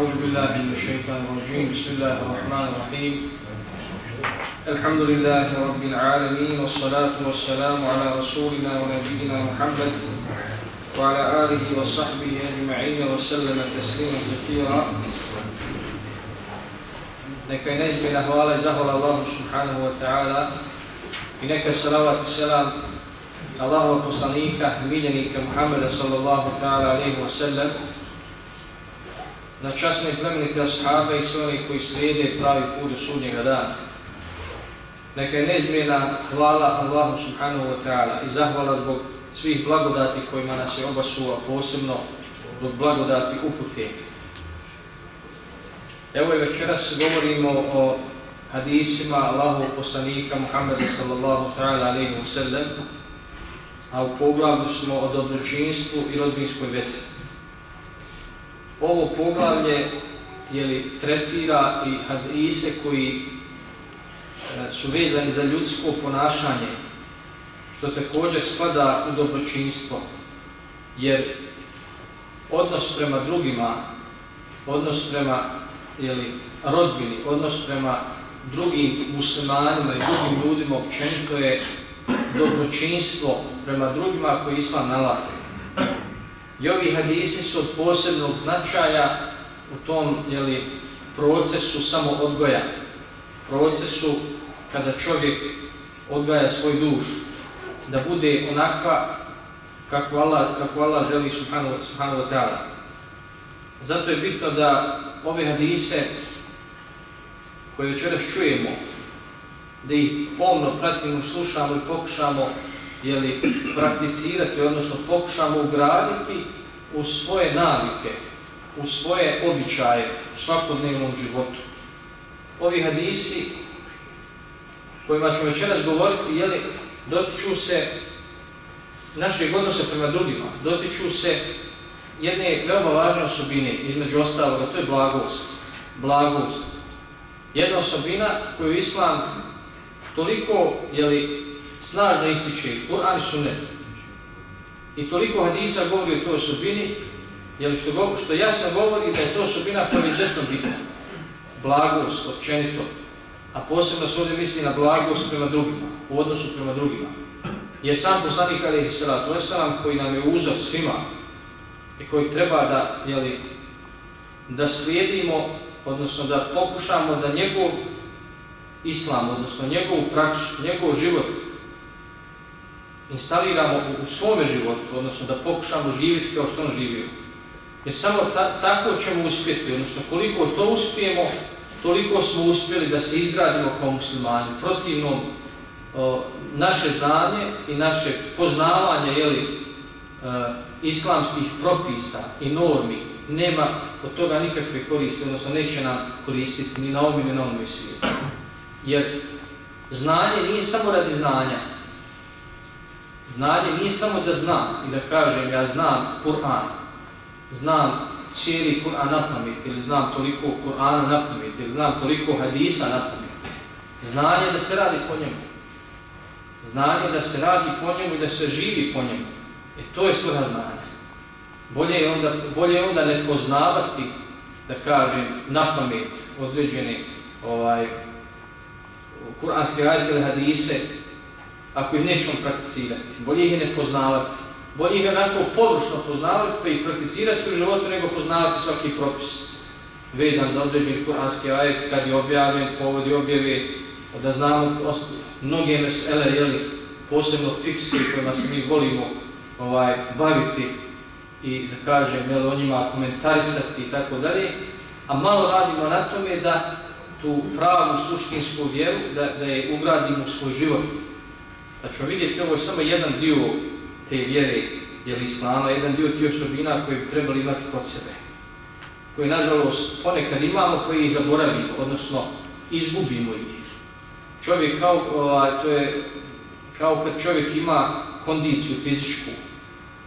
أعوذ بالله من الشيطان الرجيم. بسم الله الرحمن الرحيم. الحمد لله رب العالمين والصلاة والسلام على رسولنا ونبينا محمد وعلى آله وصحبه أجمعين وسلم تسليما كثيرا. لكي نجم الأهوال زهر الله سبحانه وتعالى إنك صلوة السلام الله وقصانيك ميلنك محمد صلى الله عليه وسلم na časne plemenite ashaabe i sve oni koji slijede pravi put do sudnjega dana. Neka je neizmjena hvala Allahu subhanahu wa ta'ala i zahvala zbog svih blagodati kojima nas je obasuo, posebno zbog blagodati upute. Evo i večeras govorimo o hadisima Allahu poslanika Muhammeda sallallahu ta'ala alaihi wa sallam, a u poglavlju smo o dobročinstvu i rodbinskoj vesi. Ovo poglavlje jeli, tretira i hadise koji e, su vezani za ljudsko ponašanje, što također spada u dobročinstvo, jer odnos prema drugima, odnos prema jeli, rodbini, odnos prema drugim muslimanima i drugim ljudima općenito je dobročinstvo prema drugima koji islam nalate. I ovi hadisi su od posebnog značaja u tom jeli, procesu samo odgoja. Procesu kada čovjek odgaja svoj duš, da bude onakva kako Allah, kako Allah želi subhanahu, subhanahu wa ta'ala. Zato je bitno da ove hadise koje večeras čujemo, da ih pomno pratimo, slušamo i pokušamo jeli, prakticirati, odnosno pokušamo ugraditi u svoje navike, u svoje običaje, u svakodnevnom životu. Ovi hadisi kojima ću večeras govoriti, jeli, dotiču se našeg odnosa prema drugima, dotiču se jedne veoma važne osobine, između ostaloga, to je blagost. Blagost. Jedna osobina koju Islam toliko jeli, snažno ističe Kur'an i Sunnet. I toliko hadisa govori o toj osobini, jer što, go, što jasno govori da je to osobina koja je izuzetno bitna. Blagost, općenito. A posebno se ovdje misli na blagost prema drugima, u odnosu prema drugima. Jer sam poslanik Ali Salatu Veselam koji nam je uzor svima i koji treba da, jeli, da slijedimo, odnosno da pokušamo da njegov islam, odnosno njegovu praksu, njegov život instaliramo u, u svome životu, odnosno da pokušamo živjeti kao što on živio. Jer samo ta, tako ćemo uspjeti, odnosno koliko to uspijemo, toliko smo uspjeli da se izgradimo kao muslimani. Protivno, o, naše znanje i naše poznavanje jeli, e, islamskih propisa i normi nema od toga nikakve koriste, odnosno neće nam koristiti ni na ovom ili na ovom svijetu. Jer znanje nije samo radi znanja. Znanje nije samo da znam i da kažem ja znam Kur'an, znam cijeli Kur'an na pamet ili znam toliko Kur'ana na pamet ili znam toliko hadisa na pamet. Znanje da se radi po njemu. Znanje da se radi po njemu i da se živi po njemu. E to je svrha znanja. Bolje je onda, bolje je onda ne poznavati, da kažem, na pamet određene ovaj, kuranske ajete ili hadise, ako ih nećemo prakticirati. Bolje ih ne poznavati. Bolje ih onako površno poznavati pa ih prakticirati u životu nego poznavati svaki propis vezan za određeni kuranski ajet kad je objavljen, povodi objave, pa da znamo mnoge mesele, jeli, posebno fikske kojima se mi volimo ovaj, baviti i da kažem, jel, o njima komentarisati i tako dalje, a malo radimo na tome da tu pravu suštinsku vjeru, da, da je ugradimo u svoj život. Da ćemo vidjeti, ovo je samo jedan dio te vjere, jel islama, jedan dio tih osobina koje bi trebali imati kod sebe. Koje, nažalost, ponekad imamo, koji ih zaboravimo, odnosno izgubimo ih. Čovjek kao, ovaj, to je kao kad čovjek ima kondiciju fizičku,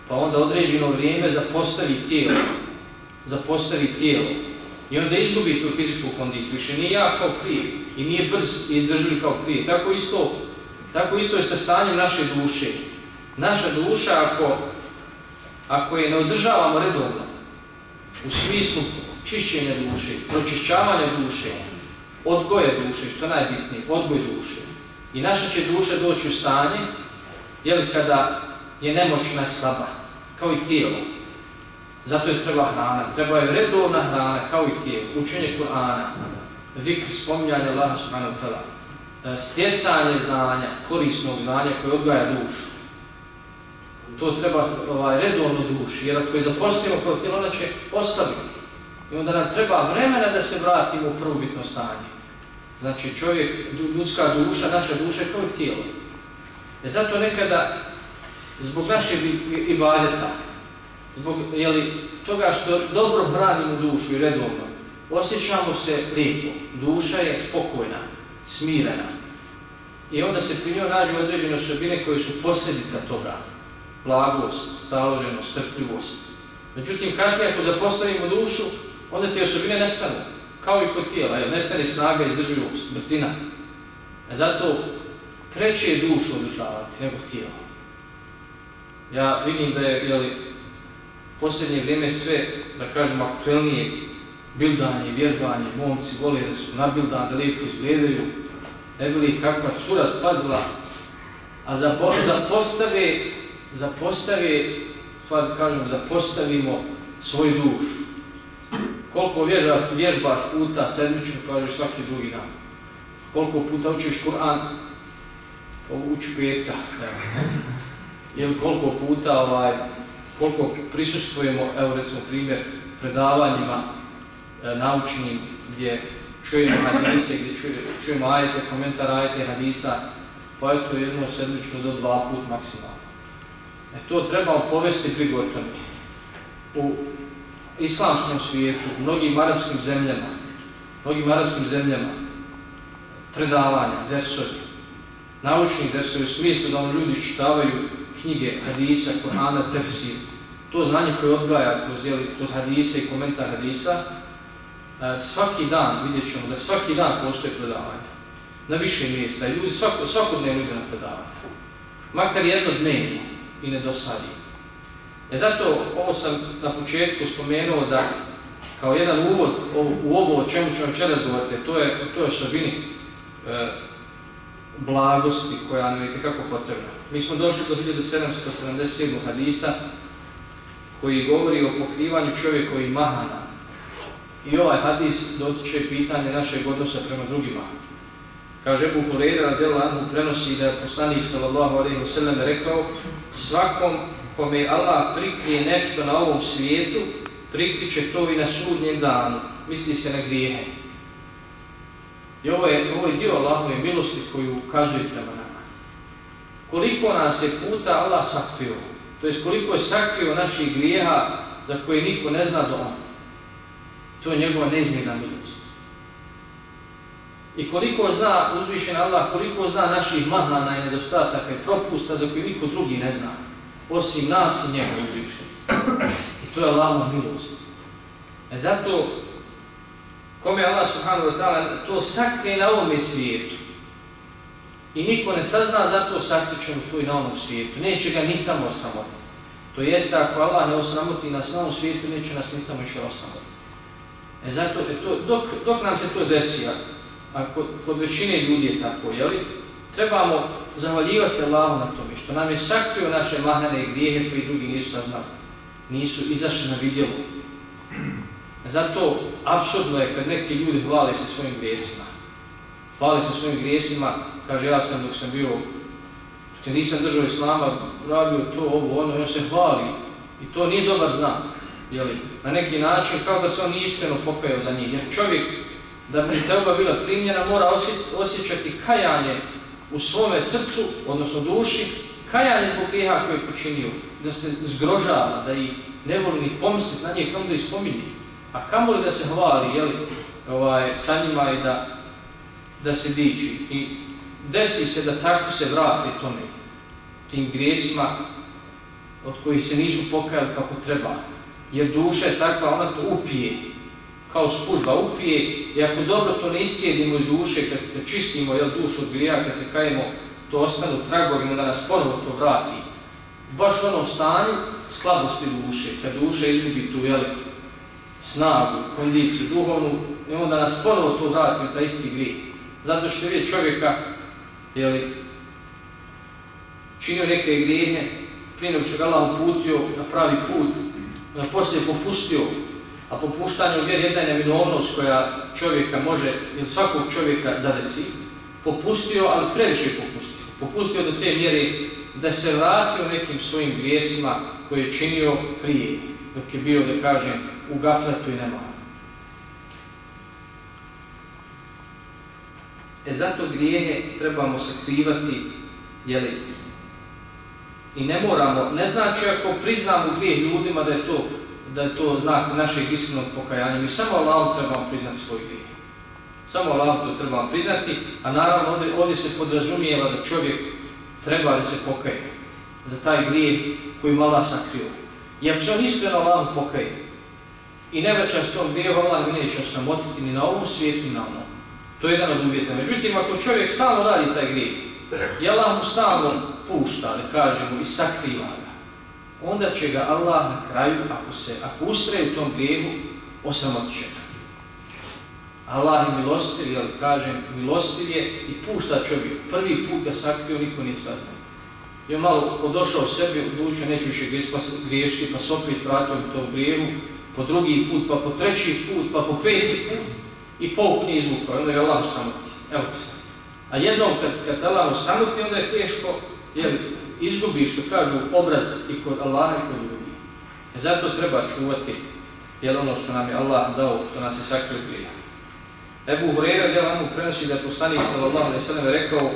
pa onda određeno vrijeme zapostavi tijelo, zapostavi tijelo i onda izgubi tu fizičku kondiciju, više nije ja kao prije i nije brz i izdržljiv kao prije. Tako isto, tako isto je sa stanjem naše duše. Naša duša, ako, ako je ne održavamo redovno, u smislu čišćenja duše, pročišćavanja duše, odgoje duše, što najbitnije, odgoj duše. I naša će duša doći u stanje, jel kada je nemoćna i slaba, kao i tijelo. Zato je treba hrana, treba je redovna hrana, kao i tijelo, učenje Kur'ana, vikr, spominjanje Allaha subhanahu wa ta'ala, E, stjecanje znanja, korisnog znanja koje odgaja dušu. To treba ovaj, redovno duši, jer ako je zapostimo kao tijelo, ona će oslabiti. I onda nam treba vremena da se vratimo u prvobitno stanje. Znači čovjek, ljudska duša, naša duša je kao tijelo. E zato nekada, zbog naše ibadeta, zbog jeli, toga što dobro hranimo dušu i redovno, osjećamo se lijepo, duša je spokojna, smirena. I onda se pri njoj nađu određene osobine koje su posljedica toga. Blagost, staloženost, strpljivost. Međutim, kasnije ako zapostavimo dušu, onda te osobine nestanu, kao i kod tijela, jer nestane snaga, izdržljivost, brzina. E zato preće je dušu održavati nego tijelo. Ja vidim da je jeli, posljednje vrijeme sve, da kažem, aktuelnije bildanje, vježbanje, momci vole da su nabildan, da lijepo izgledaju, ne bili kakva sura spazila, a za, za postave, za postave, stvar kažem, za postavimo svoju dušu. Koliko vježbaš, vježbaš puta sedmično, kažeš svaki drugi dan. Koliko puta učiš Kur'an, uči petka. Ili koliko puta, ovaj, koliko prisustvujemo, evo recimo primjer, predavanjima E, naučnim gdje čujemo hadise, gdje čujemo, čujemo ajete, komentar ajete, hadisa, pa je to jedno sedmično do dva put maksimalno. E to trebamo povesti prigotovni. U islamskom svijetu, u mnogim arabskim zemljama, mnogim arabskim zemljama, predavanja, desovi, naučni desovi, u smislu da oni ljudi čitavaju knjige, hadisa, Korana, tefsir, to znanje koje odgaja kroz, jeli, kroz hadise i komentar hadisa, E, svaki dan vidjet ćemo da svaki dan postoje predavanje na više mjesta i ljudi svako, svakodnevno ide na predavanje. Makar jedno dnevno i ne dosadi. E zato ovo sam na početku spomenuo da kao jedan uvod u ovo o čemu ćemo vam čeras govoriti, to je, to je osobini e, blagosti koja nam je kako potrebna. Mi smo došli do 1777. hadisa koji govori o pokrivanju čovjekovi mahana. I ovaj hadis dotiče pitanje našeg odnosa prema drugima. Kaže Ebu Hureyra radijallahu anhu prenosi da je poslanik sallallahu alejhi ve sellem rekao svakom kome Allah prikrije nešto na ovom svijetu, prikriće to i na sudnjem danu. Misli se na grijehe. I ovo je, ovo je dio Allahove milosti koju ukazuje prema nama. Koliko nas je puta Allah sakrio, to jest koliko je sakrio naših grijeha za koje niko ne zna do ono. To je njegova neizmjerna milost. I koliko zna uzvišen Allah, koliko zna naših mahana i nedostataka i propusta za koje niko drugi ne zna, osim nas i njega uzvišen. I to je Allahova milost. E zato, kome Allah subhanahu wa ta'ala to sakne na ovom svijetu, i niko ne sazna, zato sakrićemo tu i na onom svijetu. Neće ga ni tamo osramotiti. To jeste, ako Allah ne osramoti nas na ovom svijetu, neće nas ni tamo još osramotiti. E zato, e to, dok, dok nam se to desi, a kod, kod većine ljudi je tako, jeli, trebamo zahvaljivati Allahu na tome, što nam je sakrio naše mahane i grijehe koji drugi nisu saznali, nisu izašli na vidjelu. E zato, apsurdno je kad neki ljudi hvale se svojim grijesima. Hvale se svojim grijesima, kaže ja sam dok sam bio, dok nisam držao islama, radio to, ovo, ono, on se hvali. I to nije dobar znak jeli, na neki način kao da se on iskreno pokajao za njih. Jer čovjek, da bi teba bila primljena, mora osjećati kajanje u svome srcu, odnosno duši, kajanje zbog grijeha koje je počinio, da se zgrožava, da i ne voli ni pomisliti na njih, kao da ispominje. A kamo li da se hvali jeli, ovaj, sa njima i da, da se diči. I desi se da tako se vrati tome, tim grijesima od kojih se nisu pokajali kako treba jer duša je takva, ona to upije, kao spužba upije, i ako dobro to ne iscijedimo iz duše, kad se čistimo jel, dušu od grija, kad se kajemo, to ostanu tragovima da nas ponovo to vrati. Baš u onom stanju slabosti duše, kad duša izgubi tu jel, snagu, kondiciju, duhovnu, i onda nas ponovo to vrati u taj isti grije. Zato što je čovjeka, jel, činio neke grijehe, prije nego što ga Allah uputio na pravi put, poslije popustio, a popuštanje u vjeri jedna je nevinovnost koja čovjeka može, ili svakog čovjeka zadesi, popustio, ali previše popustio. Popustio do te mjere da se vratio nekim svojim grijesima koje je činio prije, dok je bio, da kažem, u gafletu i nemaru. E zato grijehe trebamo sakrivati, jeli, i ne moramo, ne znači ako priznamo grijeh ljudima da je to da je to znak našeg iskrenog pokajanja. Mi samo Allahu trebamo priznati svoj grijeh. Samo Allahu to trebamo priznati, a naravno ovdje, ovdje se podrazumijeva da čovjek treba da se pokaje za taj grijeh koji mu Allah sakrio. I ako se on iskreno Allah pokaje i ne vraća s tom grijehom, Allah ga neće osramotiti ni na ovom svijetu, ni na ovom. To je jedan od uvjeta. Međutim, ako čovjek stalno radi taj grijeh, i Allah mu stalno pušta, ne kažemo, i sakriva ga, onda će ga Allah na kraju, ako se, ako ustraje u tom grijevu, osramotit će ga. Allah je milostiv, jel kažem, milostiv je i pušta čovjek. Prvi put ga sakrio, niko nije saznao. I on malo odošao sebi, odlučio, neću više pa griješiti, pa se opet vratio u tom grijevu, po drugi put, pa po treći put, pa po peti put, i pouk nije izvukao, onda je Allah usramoti. Evo ti sam. A jednom kad, kad Allah usramoti, onda je teško, jel, izgubi što kažu, obraz i kod Allaha i kod ljudi. E zato treba čuvati, jel ono što nam je Allah dao, što nas je sakrio grija. Ebu Hureyra jel vam prenosi da je poslanik sallallahu alaihi sallam rekao,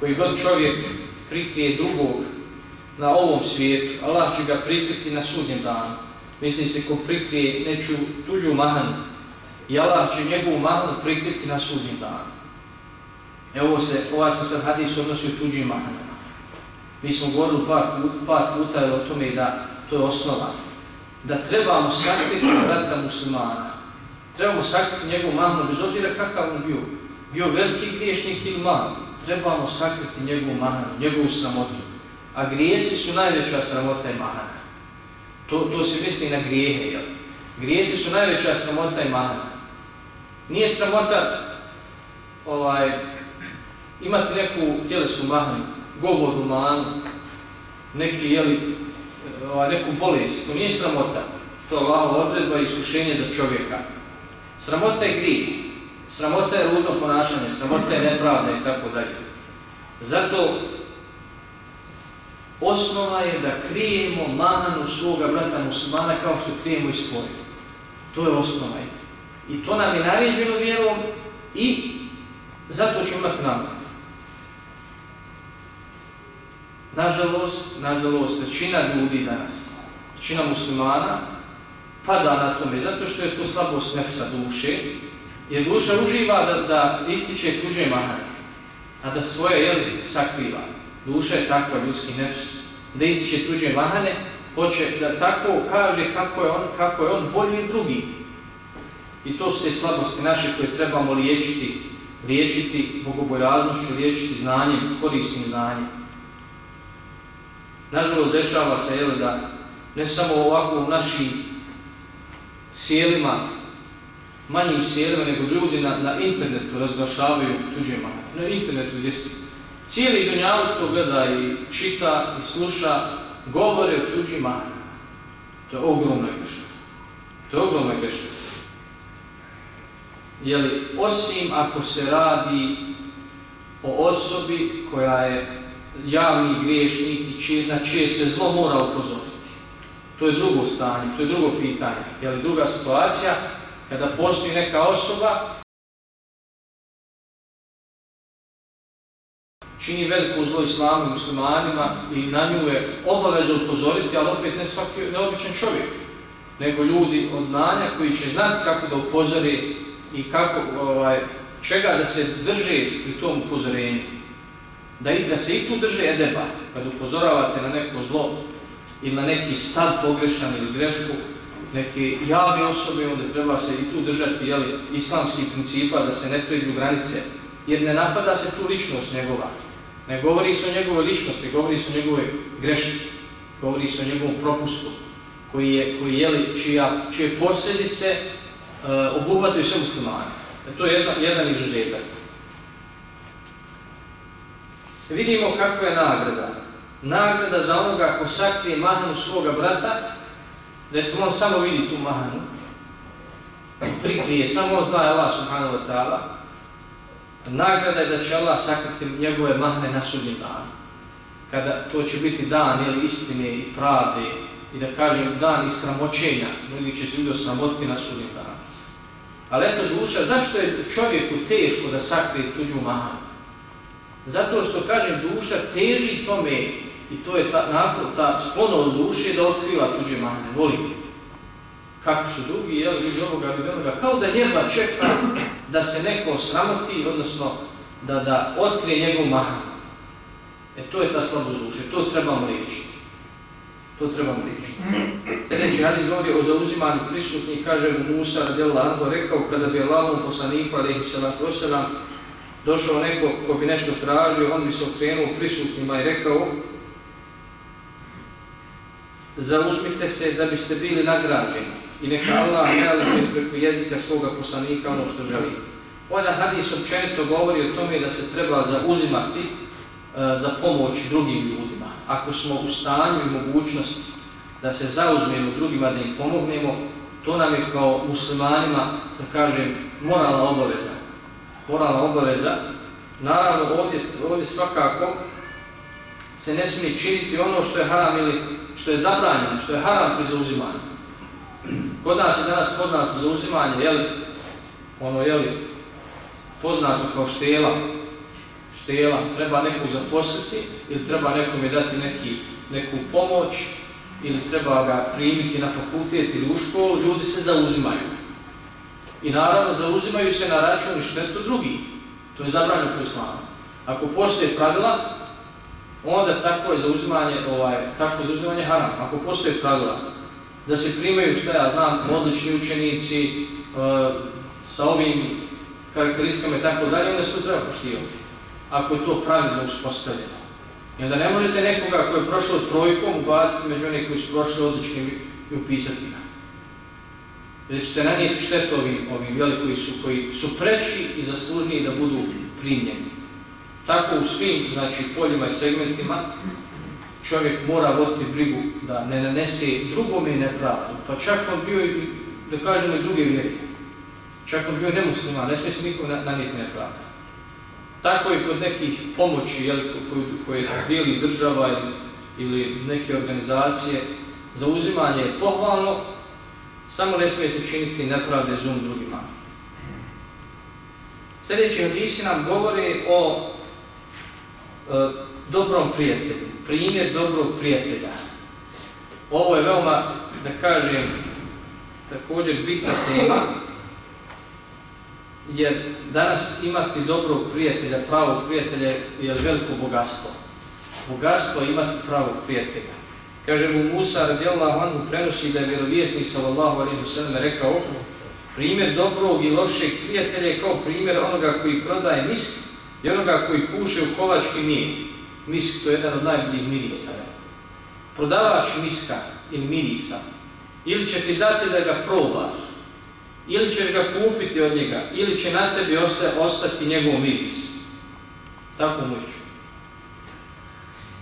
koji god čovjek prikrije drugog na ovom svijetu, Allah će ga prikriti na sudnjem danu. Misli se ko prikrije neću tuđu mahanu, i Allah će njegovu mahanu prikriti na sudnjem danu. Evo se, ova se sad hadis odnosi u tuđim mahanu. Mi smo govorili par, par puta o tome da to je osnova. Da trebamo sakriti brata muslimana. Trebamo sakriti njegovu mahanu, bez obzira kakav on bio. Bio veliki griješnik ili mali. Trebamo sakriti njegovu mahanu, njegovu sramotu. A grijesi su najveća sramota i mahana. To, to se misli na grijehe. Jel? Grijesi su najveća sramota i mahana. Nije sramota ovaj, imati neku tjelesnu mahanu, govornu manu, neki, jeli, e, ovaj, neku bolest. To nije sramota. To je Allahova odredba i iskušenje za čovjeka. Sramota je grije. Sramota je ružno ponašanje, sramota je nepravda i tako dalje. Zato osnova je da krijemo mahanu svoga brata muslimana kao što krijemo i svoje. To je osnova. I to nam je naređeno vjerom i zato ćemo imati nagradu. Nažalost, nažalost, većina ljudi danas, većina muslimana, pada na tome, zato što je to slabost nefsa duše, jer duša uživa da, da ističe tuđe mahanje, a da svoje, jel, sakriva. Duša je takva ljudski nefs, da ističe tuđe mahane, hoće da tako kaže kako je on, kako je on bolji od drugih. I to su te slabosti naše koje trebamo liječiti, liječiti bogobojaznošću, liječiti znanjem, korisnim znanjem. Nažalost, dešava se jel, da ne samo ovako u našim sjelima, manjim sjelima, nego ljudi na, na internetu razglašavaju tuđe mahane. Na internetu gdje se cijeli dunjavuk to gleda i čita i sluša, govore o tuđim mahane. To je ogromno grešno. To je ogromno grešno. Jeli, osim ako se radi o osobi koja je javni griješnik i čije, na čije se zlo mora upozoriti. To je drugo stanje, to je drugo pitanje. Je li druga situacija, kada postoji neka osoba čini veliko zlo islamu i muslimanima i na nju je obaveza upozoriti, ali opet ne svaki neobičan čovjek, nego ljudi od znanja koji će znati kako da upozori i kako, ovaj, čega da se drže pri tom upozorenju da, i, da se i tu drže edeba, kad upozoravate na neko zlo ili na neki stav pogrešan ili grešku, neke javne osobe, onda treba se i tu držati jeli, islamskih principa da se ne pređu granice, jer ne napada se tu ličnost njegova. Ne govori se o njegove ličnosti, govori se o njegove greške, govori se o njegovom propustu. koji je, koji je čija, čije posljedice uh, obuhvataju sve muslimane. E, to je jedna, jedan izuzetak. Vidimo kakva je nagrada. Nagrada za onoga ko sakrije mahanu svoga brata, recimo on samo vidi tu mahanu, prikrije, samo zna Allah subhanahu wa ta'ala, nagrada je da će Allah sakriti njegove mahne na sudnjem danu. Kada to će biti dan ili istine i pravde i da kažem dan i sramoćenja, ljudi će se ljudi sramoti na sudnjem danu. Ali eto duša, zašto je čovjeku teško da sakrije tuđu mahanu? Zato što, kažem, duša teži tome i to je ta, nakon, ta sklonost duše da otkriva tuđe mane, voli. Kako su drugi, jel, vidi ovoga, vidi onoga, kao da njeva čeka da se neko sramoti, odnosno da, da otkrije njegovu mahanu. E to je ta slabost duše, to trebamo liječiti. To trebamo liječiti. Sljedeći hadis govori o zauzimanju prisutnih, kaže Musa radijallahu anhu, rekao kada bi Allahom poslaniku, alaihi salatu wasalam, došao neko ko bi nešto tražio, on bi se okrenuo prisutnima i rekao zauzmite se da biste bili nagrađeni i neka Allah realizuje preko jezika svoga poslanika ono što želi. Ovaj hadis općenito govori o tome da se treba zauzimati e, za pomoć drugim ljudima. Ako smo u stanju i mogućnosti da se zauzmemo drugima, da im pomognemo, to nam je kao muslimanima, da kažem, moralna obaveza moralna obaveza. Naravno, ovdje, ovdje svakako se ne smije činiti ono što je haram ili što je zabranjeno, što je haram pri zauzimanju. Kod nas je danas poznato zauzimanje, jeli, ono jeli, poznato kao štela, štela, treba nekog zaposliti ili treba nekom je dati neki, neku pomoć ili treba ga primiti na fakultet ili u školu, ljudi se zauzimaju. I naravno zauzimaju se na račun i štetu drugi. To je zabranjeno po islamu. Ako postoje pravila, onda tako je zauzimanje, ovaj, tako je zauzimanje haram. Ako postoje pravila, da se primaju, što ja znam, odlični učenici e, sa ovim karakteristikama i tako dalje, onda se to treba poštivati. Ako je to pravilno uspostavljeno. I onda ne možete nekoga koji je prošao trojkom ubaciti među onih koji su prošli odličnim i upisati ga da ćete nanijeti štetu ovim, ovim jeli, koji, su, koji su preći i zaslužniji da budu primljeni. Tako u svim znači, poljima i segmentima čovjek mora voditi brigu da ne nanese drugome nepravdu, pa čak on bio i, da kažemo, i druge vjeri. Čak on bio nemusliman, ne smije se nikom nanijeti nepravdu. Tako i kod nekih pomoći jeli, koje, koje dijeli država ili, ili neke organizacije, zauzimanje je pohvalno, Samo ne smije se činiti nepravde zum drugima. Sljedeći hadisi nam govori o e, dobrom prijatelju. Primjer dobrog prijatelja. Ovo je veoma, da kažem, također bitna tema, jer danas imati dobrog prijatelja, pravog prijatelja je veliko bogatstvo. Bogatstvo imati pravog prijatelja. Kaže mu Musa radijallahu anhu prenosi da je vjerovijesnik sallallahu alaihi wa sallam rekao primjer dobrog i lošeg prijatelja je kao primjer onoga koji prodaje misk i onoga koji puše u kovački mijed. Misk to je jedan od najboljih mirisa. Prodavač miska ili mirisa ili će ti dati da ga probaš ili ćeš ga kupiti od njega ili će na tebi ostati njegov miris. Tako mu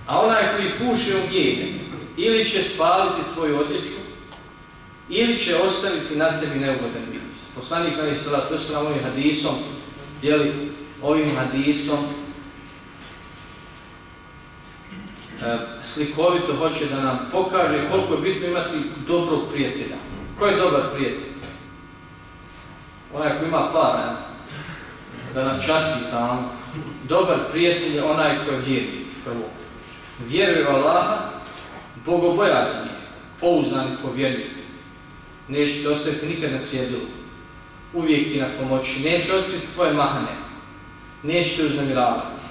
A onaj koji puše u mijede ili će spaliti tvoju odjeću, ili će ostaviti na tebi neugodan miris. Poslanik Ali Salat Veselam ovim hadisom, jeli, ovim hadisom e, slikovito hoće da nam pokaže koliko je bitno imati dobrog prijatelja. Ko je dobar prijatelj? Onaj ko ima para, da nas časti stalno. Dobar prijatelj je onaj ko je prvo. Vjeruje u Allaha, bogobojazni, pouznani pouznan i povjerljiv. Neće te ostaviti nikad na cjedilu. Uvijek ti na pomoći. Neće otkriti tvoje mahane. Neće te uznamiravati.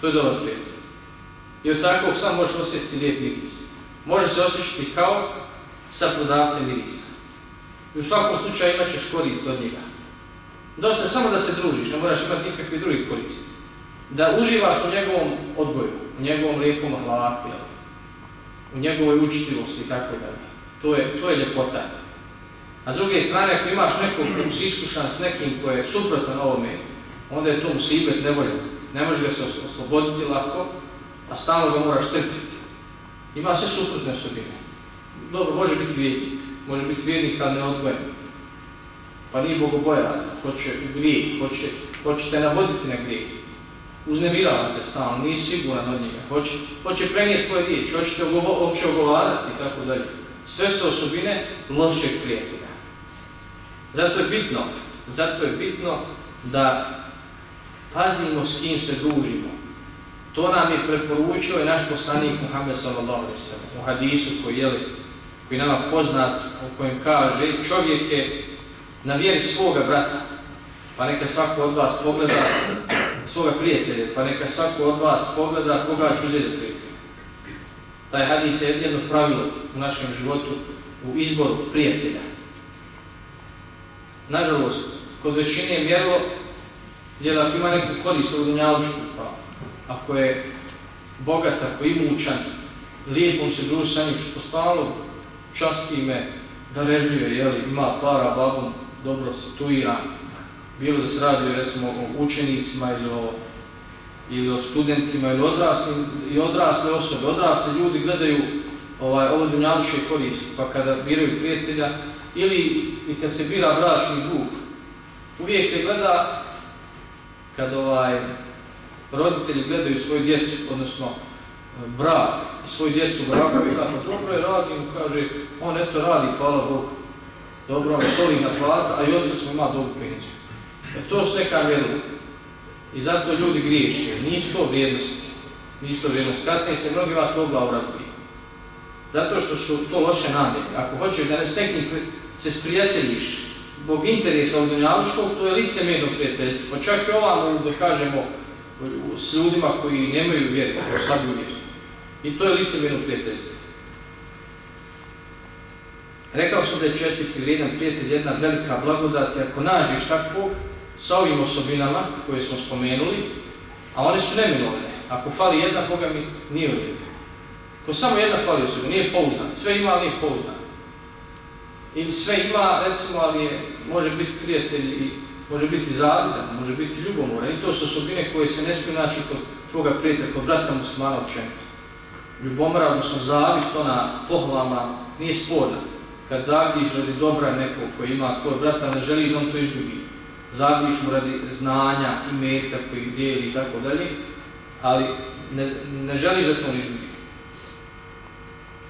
To je dobar prijatelj. I od takvog sam možeš osjetiti lijep miris. Može se osjećati kao sa prodavcem mirisa. I u svakom slučaju imat ćeš korist od njega. Dosta samo da se družiš, ne moraš imati nikakve drugih koristi. Da uživaš u njegovom odgoju, u njegovom lijepom hlaku, u njegovoj učitivosti i tako dalje. To je, to je ljepota. A s druge strane, ako imaš nekog koji si iskušan s nekim koji je suprotan ovome, onda je to musibet nevoljan. Ne može ga se osloboditi lako, a stalno ga moraš trpiti. Ima sve suprotne osobine. Dobro, može biti vjernik, može biti vjernik, ali neodgojen. Pa nije bogobojazan, hoće u grijeh, hoće, hoće te navoditi na grijeh. Uznemirava te stalno, nisi siguran od njega, hoće, hoće prenijeti tvoje riječ, hoće te hoće ogovarati i tako dalje. Sve su osobine lošeg prijatelja. Zato je bitno, zato je bitno da pazimo s kim se družimo. To nam je preporučio i naš poslanik Muhammed sallallahu alejhi ve sellem u hadisu koji je koji nama poznat u kojem kaže čovjek je na vjeri svoga brata. Pa neka svako od vas pogleda svoje prijatelje, pa neka svako od vas pogleda koga će uzeti za prijatelja. Taj hadis je jedno pravilo u našem životu u izboru prijatelja. Nažalost, kod većine je mjerilo jer ako ima neku korist u dunjalučku, pa ako je bogat, ako je imućan, lijepom se druži sa njim, što stalo časti me da režljive, ima para, babom, dobro situiran, bilo da se radi recimo o učenicima ili o, ili o studentima ili odrasli, i odrasle osobe, odrasli ljudi gledaju ovaj, ovo dunjalučke koristi, pa kada biraju prijatelja, ili i kad se bira bračni drug, uvijek se gleda kad ovaj roditelji gledaju svoju djecu, odnosno brak svoju djecu brakovi, i pa dobro je radi, kaže, on eto radi, hvala Bogu, dobro vam stoli na plata, a i odmah smo ima dobu penziju. E to sve kamenu. I zato ljudi griješi, nisu to vrijednosti. Nisu to vrijednosti. Kasnije se mnogima to glavu razbije. Zato što su to loše namjeri. Ako hoćeš da ne stekni se sprijateljiš zbog interesa od Dunjavučkog, to je lice mednog prijateljstva. Pa čak i ovamo, da kažemo, s ljudima koji nemaju vjeru, slabiju vjeru. I to je lice mednog prijateljstva. Rekao sam da je čestiti vrijedan prijatelj jedna velika blagodat, ako nađeš takvog sa ovim osobinama koje smo spomenuli, a one su neminovne. Ako fali jedna, koga mi nije uvijek. Ko samo jedna fali osoba, nije pouznan. Sve ima, ali nije pouznan. Ili sve ima, recimo, ali je, može biti prijatelj i može biti zavidan, može biti ljubomoran. I to su osobine koje se ne smije naći kod tvoga prijatelja, kod brata muslimana općenito. Ljubomora, odnosno zavist, ona pohvalna, nije sporna kad zavidiš radi dobra nekog koji ima tvoj brata, ne želiš da on to izgubi. Zavdiš mu radi znanja i metka koji dijeli i tako dalje, ali ne, ne želiš da to izgubi.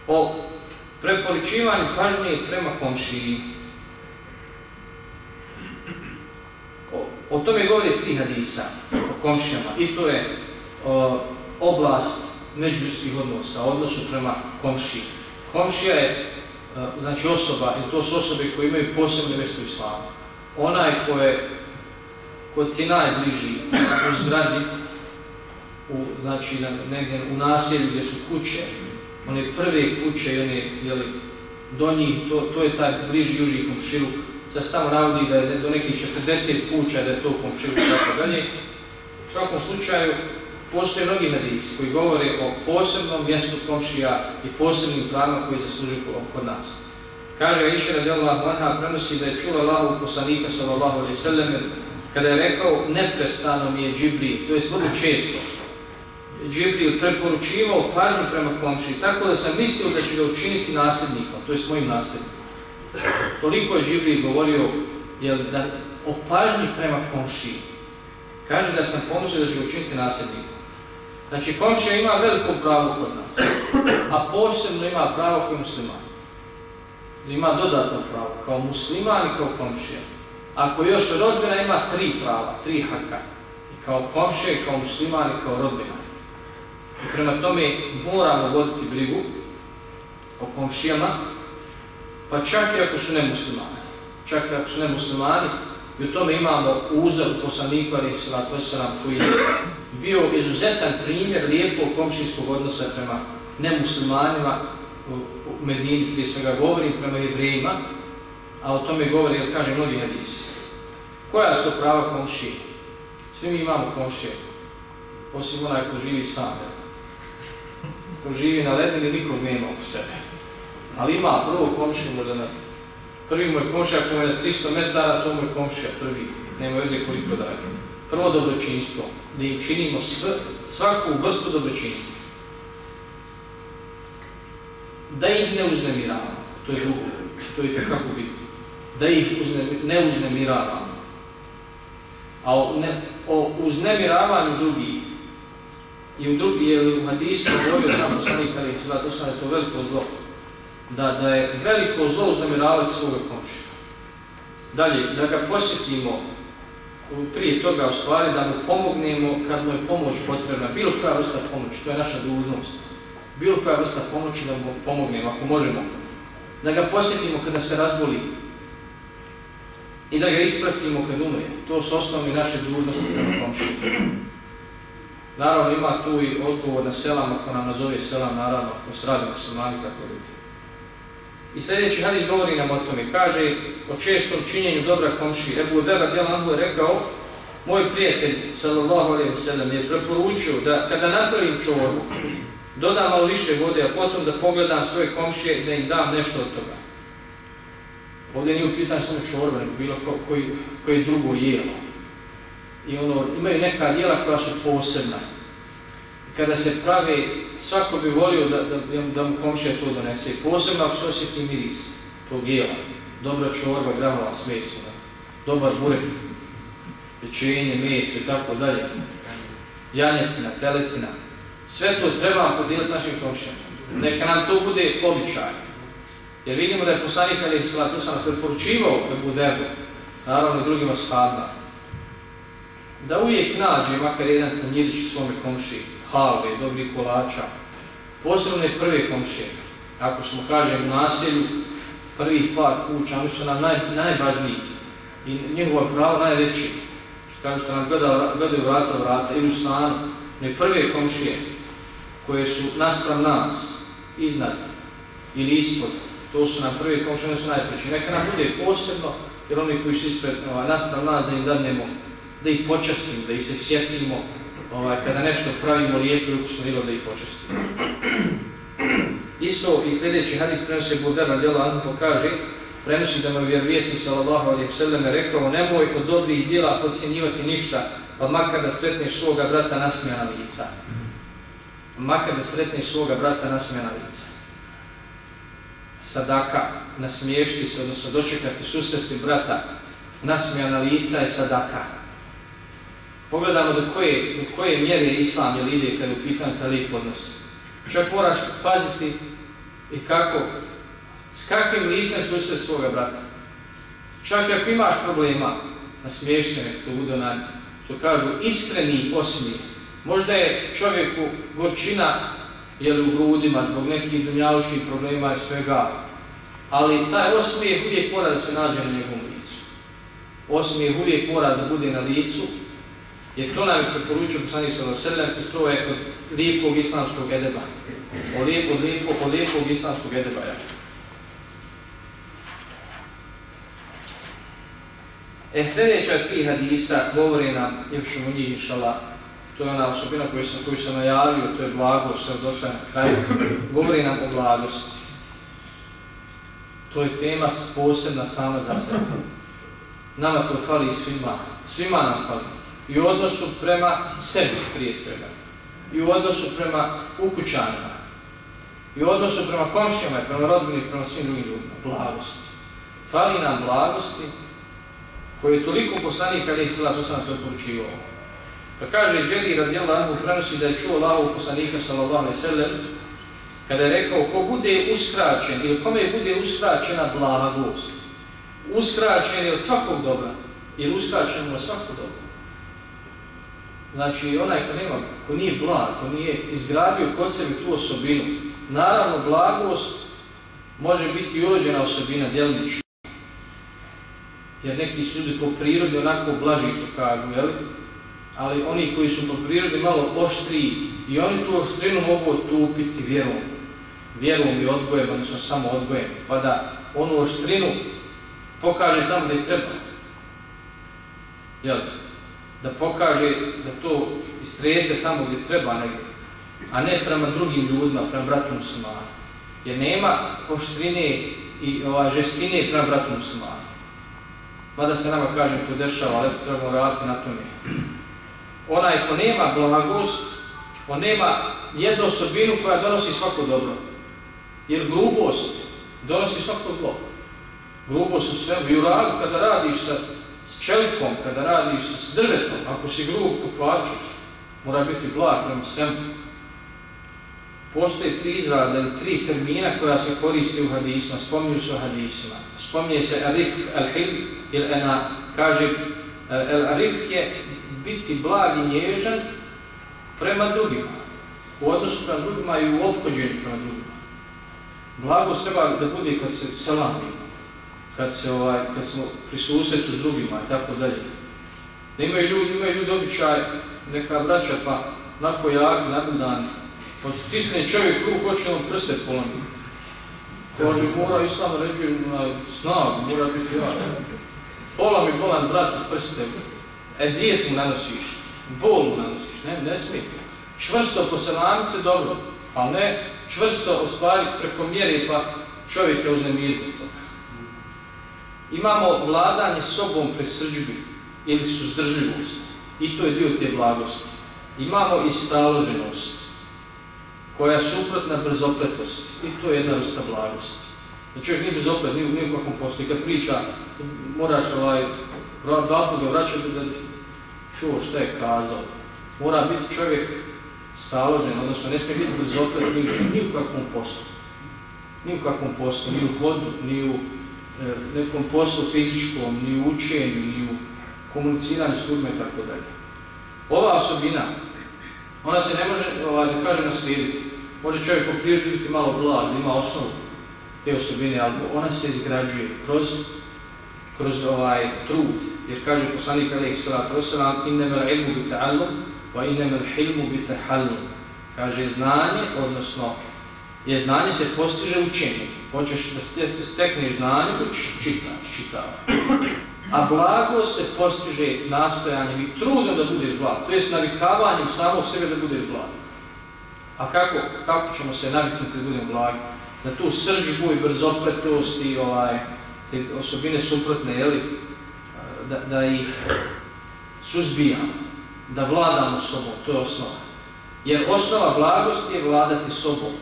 O preporučivanju pažnje prema komšiji. O, o tome govori tri hadisa o komšijama i to je o, oblast međuljskih odnosa, odnosu prema komšiji. Komšija je e, znači osoba, i to su osobe koje imaju posebne mjesto u islamu. Onaj ko je, ko ti najbliži u zgradi, u, znači negdje u naselju gdje su kuće, one prve kuće i one, jeli, do njih, to, to je taj bliži južni komšiluk. Sad stavo navodi da je do nekih 40 kuća da je to komšiluk tako dalje. U svakom slučaju, postoje mnogi hadisi koji govore o posebnom mjestu komšija i posebnim pravima koji zaslužuju kod nas. Kaže Iša radijallahu anha prenosi da je čula Allahu poslanika sallallahu alaihi sallam kada je rekao neprestano mi je Džibril, to je vrlo često. Džibril preporučivao pažnju prema komši tako da sam mislio da će ga učiniti nasljednikom, to je mojim nasljednikom. Toliko je Džibril govorio jel, da, o pažnji prema komši. Kaže da sam pomislio da će ga učiniti nasljednikom. Znači, komšija ima veliko pravo kod nas, a posebno ima pravo kao musliman. Ima dodatno pravo, kao musliman i kao komšija. Ako još rodbina ima tri prava, tri haka. I kao komšija, i kao musliman, i kao rodbina. I prema tome moramo voditi brigu o komšijama, pa čak i ako su nemuslimani. Čak i ako su nemuslimani, i u tome imamo uzor poslanika, ali se koji je bio izuzetan primjer lijepog komšijskog odnosa prema nemuslimanima u Medini, prije svega govori prema jevrijima, a o tome govori, jer kaže mnogi hadisi. Koja su to prava komšije? Svi mi imamo komšije, osim onaj ko živi sam. Ko živi na ledini, nikog nema u sebe. Ali ima prvo komšiju možda na... Prvi moj komšija ako je na 300 metara, to moj komšija prvi. Nema veze koliko da. Prvo dobročinstvo. Da im činimo sve, svaku vrstu dobročinstva. Da ih ne uznemiravamo. To je drugo. To je tekako bitno. Da ih uzne, ne uznemiravamo. A o, ne, o uznemiravanju drugih i u drugi je u hadisu govorio sam poslanik ali to sam je to veliko zlo da, da je veliko zlo uznemiravati svoga komšija. Dalje, da ga posjetimo prije toga u stvari da mu pomognemo kad mu je pomoć potrebna, bilo koja vrsta pomoći, to je naša dužnost. Bilo koja vrsta pomoći da mu pomognemo ako možemo. Da ga posjetimo kada se razboli i da ga ispratimo kad umre. To su osnovni naše dužnosti prema komšiju. Naravno ima tu i odgovor na selam, ako nam nazove selam, naravno, ako se radi muslimani, tako ljudi. I sljedeći hadis govori nam o tome, kaže o čestom činjenju dobra komši. Ebu Vera Djelanhu je rekao, moj prijatelj, sallallahu alaihi wa sallam, je preporučio da kada napravim čovoru, dodam malo više vode, a potom da pogledam svoje komšije i da im dam nešto od toga. Ovdje nije upitan samo čorba, nego bilo ko, koji, koji drugo jelo. I ono, imaju neka jela koja su posebna. Kada se prave, svako bi volio da, da, da mu komšija to donese. Posebno ako se osjeti miris tog jela. Dobra čorba, grahova s mesom, dobar burek, pečenje, meso i tako dalje. Janjetina, teletina. Sve to treba podijeliti s našim komšijama. Neka nam to bude običaj. Jer vidimo da je poslanik Ali Salatu sam preporučivao Ebu Derbu, naravno drugima shadna, da uvijek nađe makar jedan tanjirić svome komši, halve, dobrih kolača, posebno ne prve komšije. Ako smo, kažem, u naselju, prvi par kuća, oni su nam naj, najvažniji i njegova prava najveći. Što kažu što nam gleda, gledaju vrata vrata ili u stanu, ne prve komšije koje su naspram nas, iznad ili ispod, to su nam prvi komšine su najpreći. Neka nam bude posebno, jer oni koji su ispred ovaj, naspram nas, da im dadnemo da ih počastimo, da ih se sjetimo, ovaj, kada nešto pravimo lijepo i ukusno bilo da ih počastimo. Isto i sljedeći hadis prenosi Budera djela Anto kaže, prenosi da mu vjerovjesnik sallallahu alaihi sallam je rekao, nemoj od dobrih djela podcjenjivati ništa, pa makar da sretneš svoga brata nasmijana lica. Makar da sretniš svoga brata nasmijana lica. Sadaka, nasmiješti se, odnosno dočekati susresti brata, nasmijana lica je sadaka pogledamo do koje, do koje mjere islam ili ide kada je u pitanju taj lijep odnos. Čak moraš paziti i kako, s kakvim licem susresti svoga brata. Čak ako imaš problema, na se nek to bude onaj, što kažu, iskreni osmije. Možda je čovjeku gorčina jeli, u grudima zbog nekih dunjaloških problema i svega, ali taj osmijeh uvijek mora da se nađe na njegovom licu. Osmijeh uvijek mora da bude na licu, Jer to nam je preporučio poslanik sallallahu to je od lijepog islamskog edeba. O lijepog, lijepog, o lijepog islamskog edeba. Ja. E, sljedeća tri hadisa govori nam, još u njih inšala, to je ona osobina koju sam, koju sam najavio, to je blagost, je došla na kraju, govori nam o blagosti. To je tema posebna sama za sebe. Nama to fali svima, svima nam fali i u odnosu prema sebi prije svega, i u odnosu prema ukućanima, i u odnosu prema komšijama, prema rodbini, prema svim drugim ljudima, blagosti. Fali nam blagosti koje je toliko poslanika ali je sada to sam to poručivao. Pa kaže Dželi radijallahu Anhu prenosi da je čuo lavu poslanika sallallahu alaihi sallam kada je rekao ko bude uskraćen ili kome bude uskraćena blagost, uskraćen je od svakog dobra ili uskraćen od svakog dobra. Znači, onaj ko nema, ko nije blag, ko nije izgradio kod sebi tu osobinu, naravno, blagost može biti urođena osobina, djelnična. Jer neki su ljudi po prirodi onako blaži što kažu, jel? Ali oni koji su po prirodi malo oštriji i oni tu oštrinu mogu otupiti vjerom. Vjerom i odgojem, oni su samo odgojem. Pa da onu oštrinu pokaže tamo gdje treba. Jel? da pokaže da to istrese tamo gdje treba negdje, a ne prema drugim ljudima, prema bratu muslimanu. Jer nema oštrine i ova, žestine prema bratu muslimanu. Pa Mada se nama kažem to dešava, ali to trebamo raditi na tome. Onaj ko nema blagost, on nema jednu osobinu koja donosi svako dobro. Jer grubost donosi svako zlo. Grubost u svemu. I u radu, kada radiš sa, s čelikom, kada radiš sa, s drvetom, ako si grub, pokvarčuš, mora biti blag prema svemu. Postoje tri izraza ili tri termina koja se koriste u hadisima, spominju se u hadisima. Spominje se arifk al-hilm ili ena, kaže, eh, al-arifk je biti blag i nježan prema drugima. U odnosu prema drugima i u obhođenju prema drugima. Blagost treba da bude kad se selami, kad, se, ovaj, kad smo pri susretu s drugima i tako dalje. Da imaju ljudi, imaju ljudi običaj, neka braća pa nako jak, nagodan, pa stisne čovjek krug, hoće on prste polomiti. Kaže, mora islam ređuje na snagu, mora biti jak. Pola mi bolan brat od prste, ezijet mu nanosiš, bol mu nanosiš, ne, ne smije. Čvrsto poselamice, dobro, ali ne čvrsto u stvari preko mjere pa čovjek je uznemir zbog toga. Imamo vladanje sobom pre srđbi ili suzdržljivost i to je dio te blagosti. Imamo i staloženost koja je suprotna brzopletosti i to je jedna vrsta blagosti. Da čovjek nije brzoplet, nije, nije u kakvom poslu. I kad priča, moraš ovaj, dva puta vraćati da čuo šta je kazao. Mora biti čovjek staložen, odnosno ne smije biti brzoplet ni, ni u kakvom poslu. Ni u kakvom poslu, ni u hodu, ni u e, nekom poslu fizičkom, ni u učenju, ni u komuniciranju s ljudima i tako dalje. Ova osobina, ona se ne može, ovaj, ne kažem, naslijediti. Može čovjek po prirodi biti malo blag, ima osnovu te osobine, ali ona se izgrađuje kroz, kroz ovaj trud. Jer kaže poslanik alaih sallatu wasalam, innama ilmu bi ta'allum, wa innama hilmu bi tahallum. Kaže znanje, odnosno je znanje se postiže učenjem. Hoćeš da stekneš znanje, uči, čitaš, čitavaš. A blago se postiže nastojanjem i trudom da budeš blag. To jest navikavanjem samog sebe da budeš blag. A kako, kako ćemo se naviknuti da budemo blagi? Na tu srđbu i brzopletost i ovaj, te osobine suprotne, jeli, da, da ih suzbijamo, da vladamo sobom, to je osnova. Jer osnova blagosti je vladati sobom.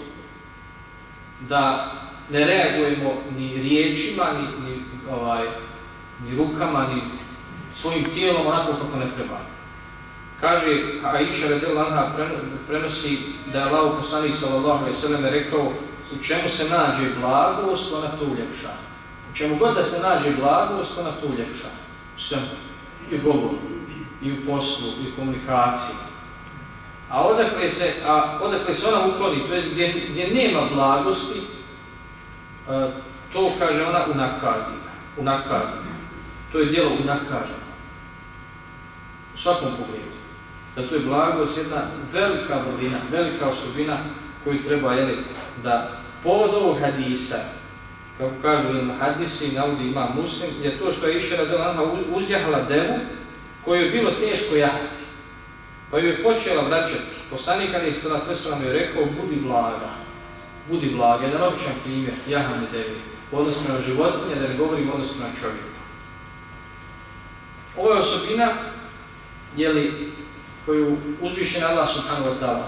Da ne reagujemo ni riječima, ni, ni, ovaj, ni rukama, ni svojim tijelom onako kako ne treba. Kaže Aisha Redel Anha prenosi da je Allah poslanik sallallahu alaihi sallam rekao u čemu se nađe blagost, ona to uljepšava. Čemu god da se nađe blagost, ona to uljepša. U svemu. I u govoru, i u poslu, i u komunikaciji. A odakle se, a odakle se ona ukloni, to je gdje, gdje nema blagosti, e, to kaže ona u nakaznika. To je djelo u. U svakom pogledu. Da to je blagost jedna velika vrlina, velika osobina koju treba jeli, da povod ovog hadisa, kako kažu ili hadisi, navodi ima muslim, je to što je Iša Delana uzjahala devu koju je bilo teško jahati. Pa ju je počela vraćati. Poslanik Ali Isra Tvesalam je rekao, budi blaga. Budi blaga. Jedan običan primjer, jahanje devi. Odnos prema životinje, da ne govorim odnos prema čovjeku. Ovo je osobina, jeli, koju uzvišen Allah subhanahu wa ta'ala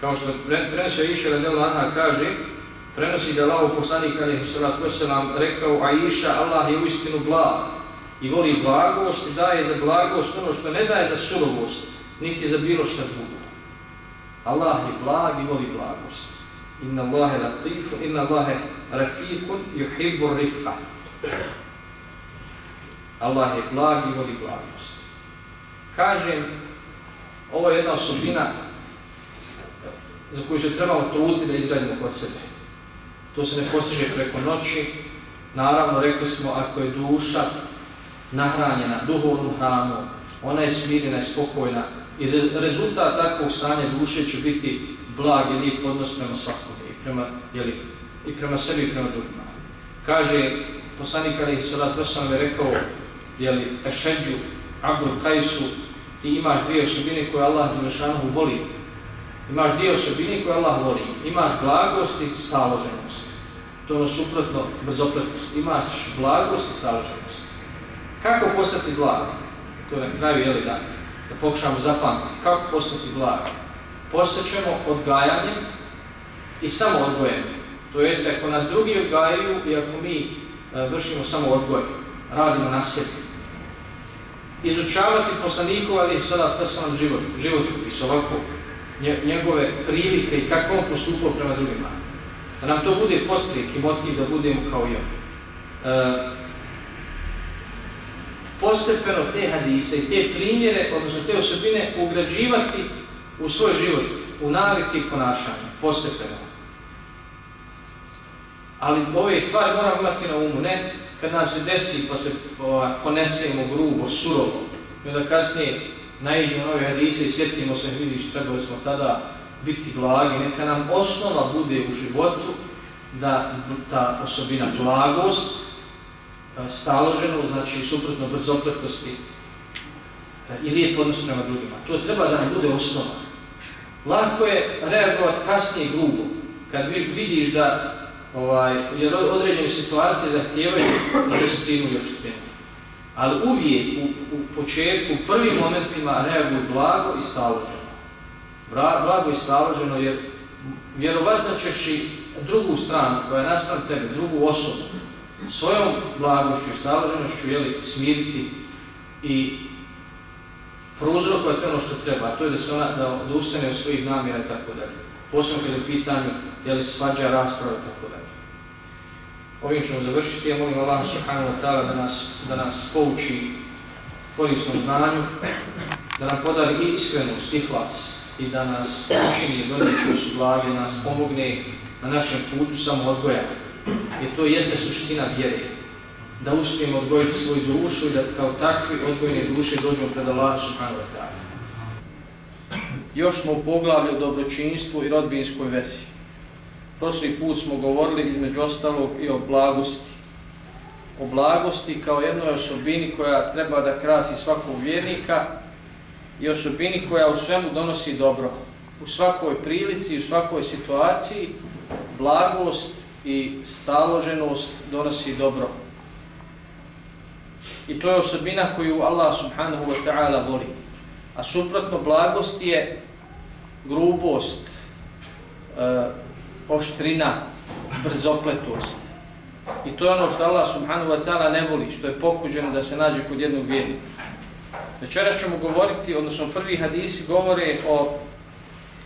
kao što prenosi Iša radijallahu kaže prenosi da Allah poslanik alejhi salatu vesselam rekao Aisha Allah je uistinu blag i voli blagost i daje za blagost ono što ne daje za surovost niti za bilo šta drugo. Allah je blag i voli blagost. Inna Allahe latifu inna Allahe rafiqun yuhibbu rifqa. Allah je blag i voli blagost. Kažem ovo je jedna osobina za koju se trebamo truditi da izgledamo kod sebe. To se ne postiže preko noći. Naravno, rekli smo, ako je duša nahranjena duhovnom hranom, ona je smirina i spokojna i rezultat takvog stanja duše će biti blag i lijep odnos prema svakome i prema, jeli, i prema sebi i prema drugima. Kaže, poslanik Ali Salat Rosan je rekao, jeli, Ešeđu, Abdul Kajsu, ti imaš dvije osobine koje Allah Đelešanohu voli Imaš dvije osobine koje Allah voli. Imaš blagost i staloženost. To je ono suprotno brzopletost. Imaš blagost i staloženost. Kako postati blag? To je na kraju, jeli, da, da pokušamo zapamtiti. Kako postati blag? Postaćemo odgajanjem i samo odgojenjem. To jeste, ako nas drugi odgajaju i ako mi e, vršimo samo odgoj, radimo na sebi. Izučavati poslanikova ali sada tvesan život, život i ovako, njegove prilike i kako on postupao prema drugima. Da nam to bude postrik i motiv da budemo kao i on. E, postepeno te hadise i te primjere, odnosno te osobine, ugrađivati u svoj život, u navike i ponašanje, postepeno. Ali ove stvari moramo imati na umu, ne kad nam se desi pa se ponesemo grubo, surovo, i onda kasnije naiđemo nove hadise i sjetimo se, vidiš, trebali smo tada biti blagi, neka nam osnova bude u životu da ta osobina blagost, e, staloženo, znači suprotno brzopletosti e, i lijep odnos prema drugima. To treba da nam bude osnova. Lako je reagovati kasnije i grubo, kad vidiš da ovaj, jer određene situacije zahtijevaju žestinu i oštrinu. Ali uvijek u, u početku, u prvim momentima reaguju blago i staloženo. Blago i staloženo jer vjerovatno ćeš i drugu stranu koja je naspram tebe, drugu osobu, svojom blagošću i staloženošću jeli, smiriti i prouzrokovati ono što treba, to je da se ona da, da ustane od svojih namjera i tako dalje. Posledno kada je pitanje je li svađa rasprava i tako dalje. Ovim ćemo završiti, ja molim Allah subhanahu wa ta'ala da nas, da nas pouči korisnom znanju, da nam podari i iskrenost, i hlas, i da nas učini doneći su glavi, nas pomogne na našem putu samo odgoja. Jer to jeste suština vjere. Da uspijemo odgojiti svoju dušu i da kao takvi odgojene duše dođemo pred Allah subhanahu wa ta'ala. Još smo u poglavlju o dobročinstvu i rodbinskoj vesi. Prošli put smo govorili između ostalog i o blagosti. O blagosti kao jednoj osobini koja treba da krasi svakog vjernika i osobini koja u svemu donosi dobro. U svakoj prilici, u svakoj situaciji, blagost i staloženost donosi dobro. I to je osobina koju Allah subhanahu wa ta'ala voli. A suprotno blagosti je grubost, e, oštrina, brzopletost. I to je ono što Allah subhanahu wa ta'ala ne voli, što je pokuđeno da se nađe kod jednog vjernika. Večeras ćemo govoriti, odnosno prvi hadisi govore o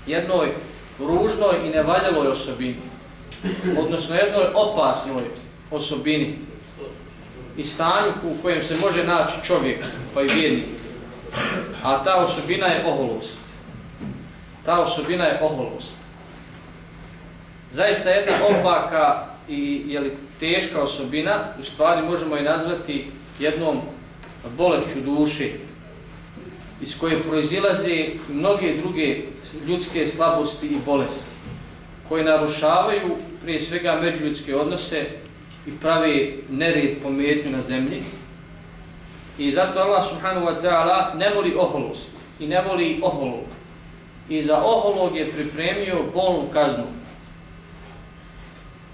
jednoj ružnoj i nevaljaloj osobini, odnosno jednoj opasnoj osobini i stanju u kojem se može naći čovjek, pa i vjernik. A ta osobina je oholost. Ta osobina je oholost zaista jedna opaka i je li teška osobina, u stvari možemo je nazvati jednom bolešću duše iz koje proizilaze mnoge druge ljudske slabosti i bolesti koje narušavaju prije svega međuljudske odnose i pravi nered pometnju na zemlji. I zato Allah subhanahu wa ta'ala ne voli oholost i ne voli oholog. I za oholog je pripremio bolnu kaznu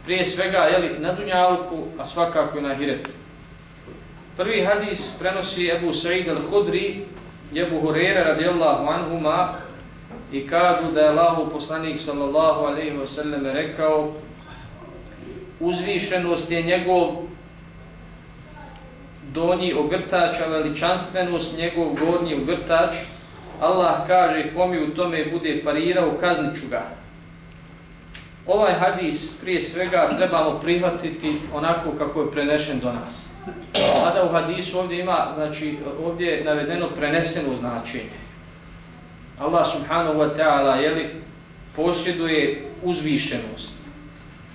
prije svega jeli, na Dunjaluku, a svakako i na Hiretu. Prvi hadis prenosi Ebu Sa'id al-Hudri, Ebu Hurera radijallahu anhuma i kažu da je Allahu poslanik sallallahu alaihi wa sallam rekao uzvišenost je njegov donji ogrtač, a veličanstvenost njegov gornji ogrtač. Allah kaže komi u tome bude parirao, kazniću ga ovaj hadis prije svega trebamo prihvatiti onako kako je prenešen do nas. Mada u hadisu ovdje ima, znači ovdje je navedeno preneseno značenje. Allah subhanahu wa ta'ala jeli, posjeduje uzvišenost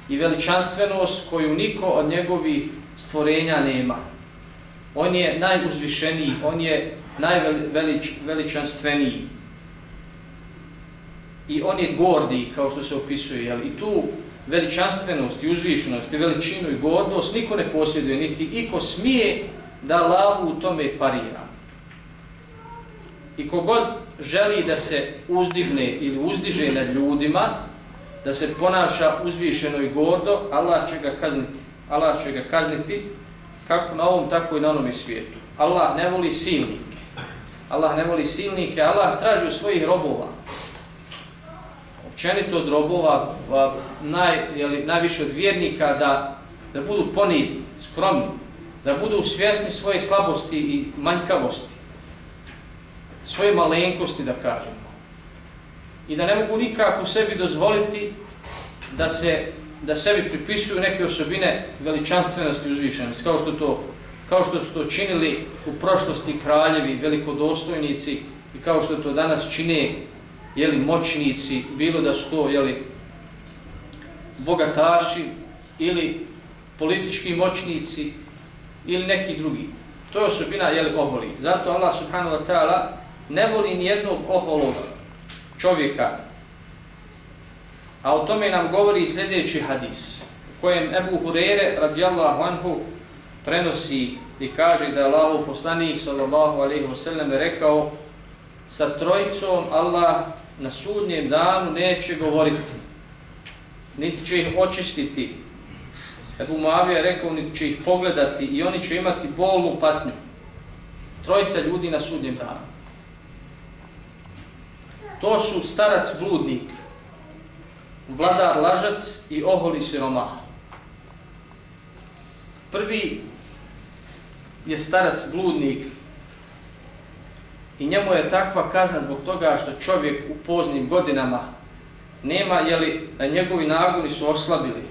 i veličanstvenost koju niko od njegovih stvorenja nema. On je najuzvišeniji, on je najveličanstveniji i on je gordi, kao što se opisuje, jel? i tu veličanstvenost i uzvišenost i veličinu i gordost niko ne posjeduje, niti iko smije da Allahu u tome parira. I kogod želi da se uzdigne ili uzdiže nad ljudima, da se ponaša uzvišeno i gordo, Allah će ga kazniti. Allah će ga kazniti kako na ovom, tako i na onom svijetu. Allah ne voli silnike. Allah ne voli silnike. Allah traži u svojih robova. Općenito od robova, naj, jeli, najviše od vjernika, da, da budu ponizni, skromni, da budu svjesni svoje slabosti i manjkavosti, svoje malenkosti, da kažemo. I da ne mogu nikako sebi dozvoliti da se da sebi pripisuju neke osobine veličanstvenosti i uzvišenosti, kao što to kao što su to činili u prošlosti kraljevi, velikodostojnici i kao što to danas čine jeli, moćnici, bilo da su to jeli, bogataši ili politički moćnici ili neki drugi. To je osobina jeli, oholi. Zato Allah subhanahu wa ta'ala ne voli nijednog oholog čovjeka A o tome nam govori sljedeći hadis, u kojem Ebu Hurere radijallahu anhu prenosi i kaže da je Allah poslanik sallallahu alaihi wa sallam rekao sa trojicom Allah na sudnjem danu neće govoriti, niti će ih očistiti. Ebu Muavija je rekao, niti će ih pogledati i oni će imati bolnu patnju. Trojica ljudi na sudnjem danu. To su starac bludnik, vladar lažac i oholi siroma. Prvi je starac bludnik i njemu je takva kazna zbog toga što čovjek u poznim godinama nema, jeli, njegovi nagoni su oslabili.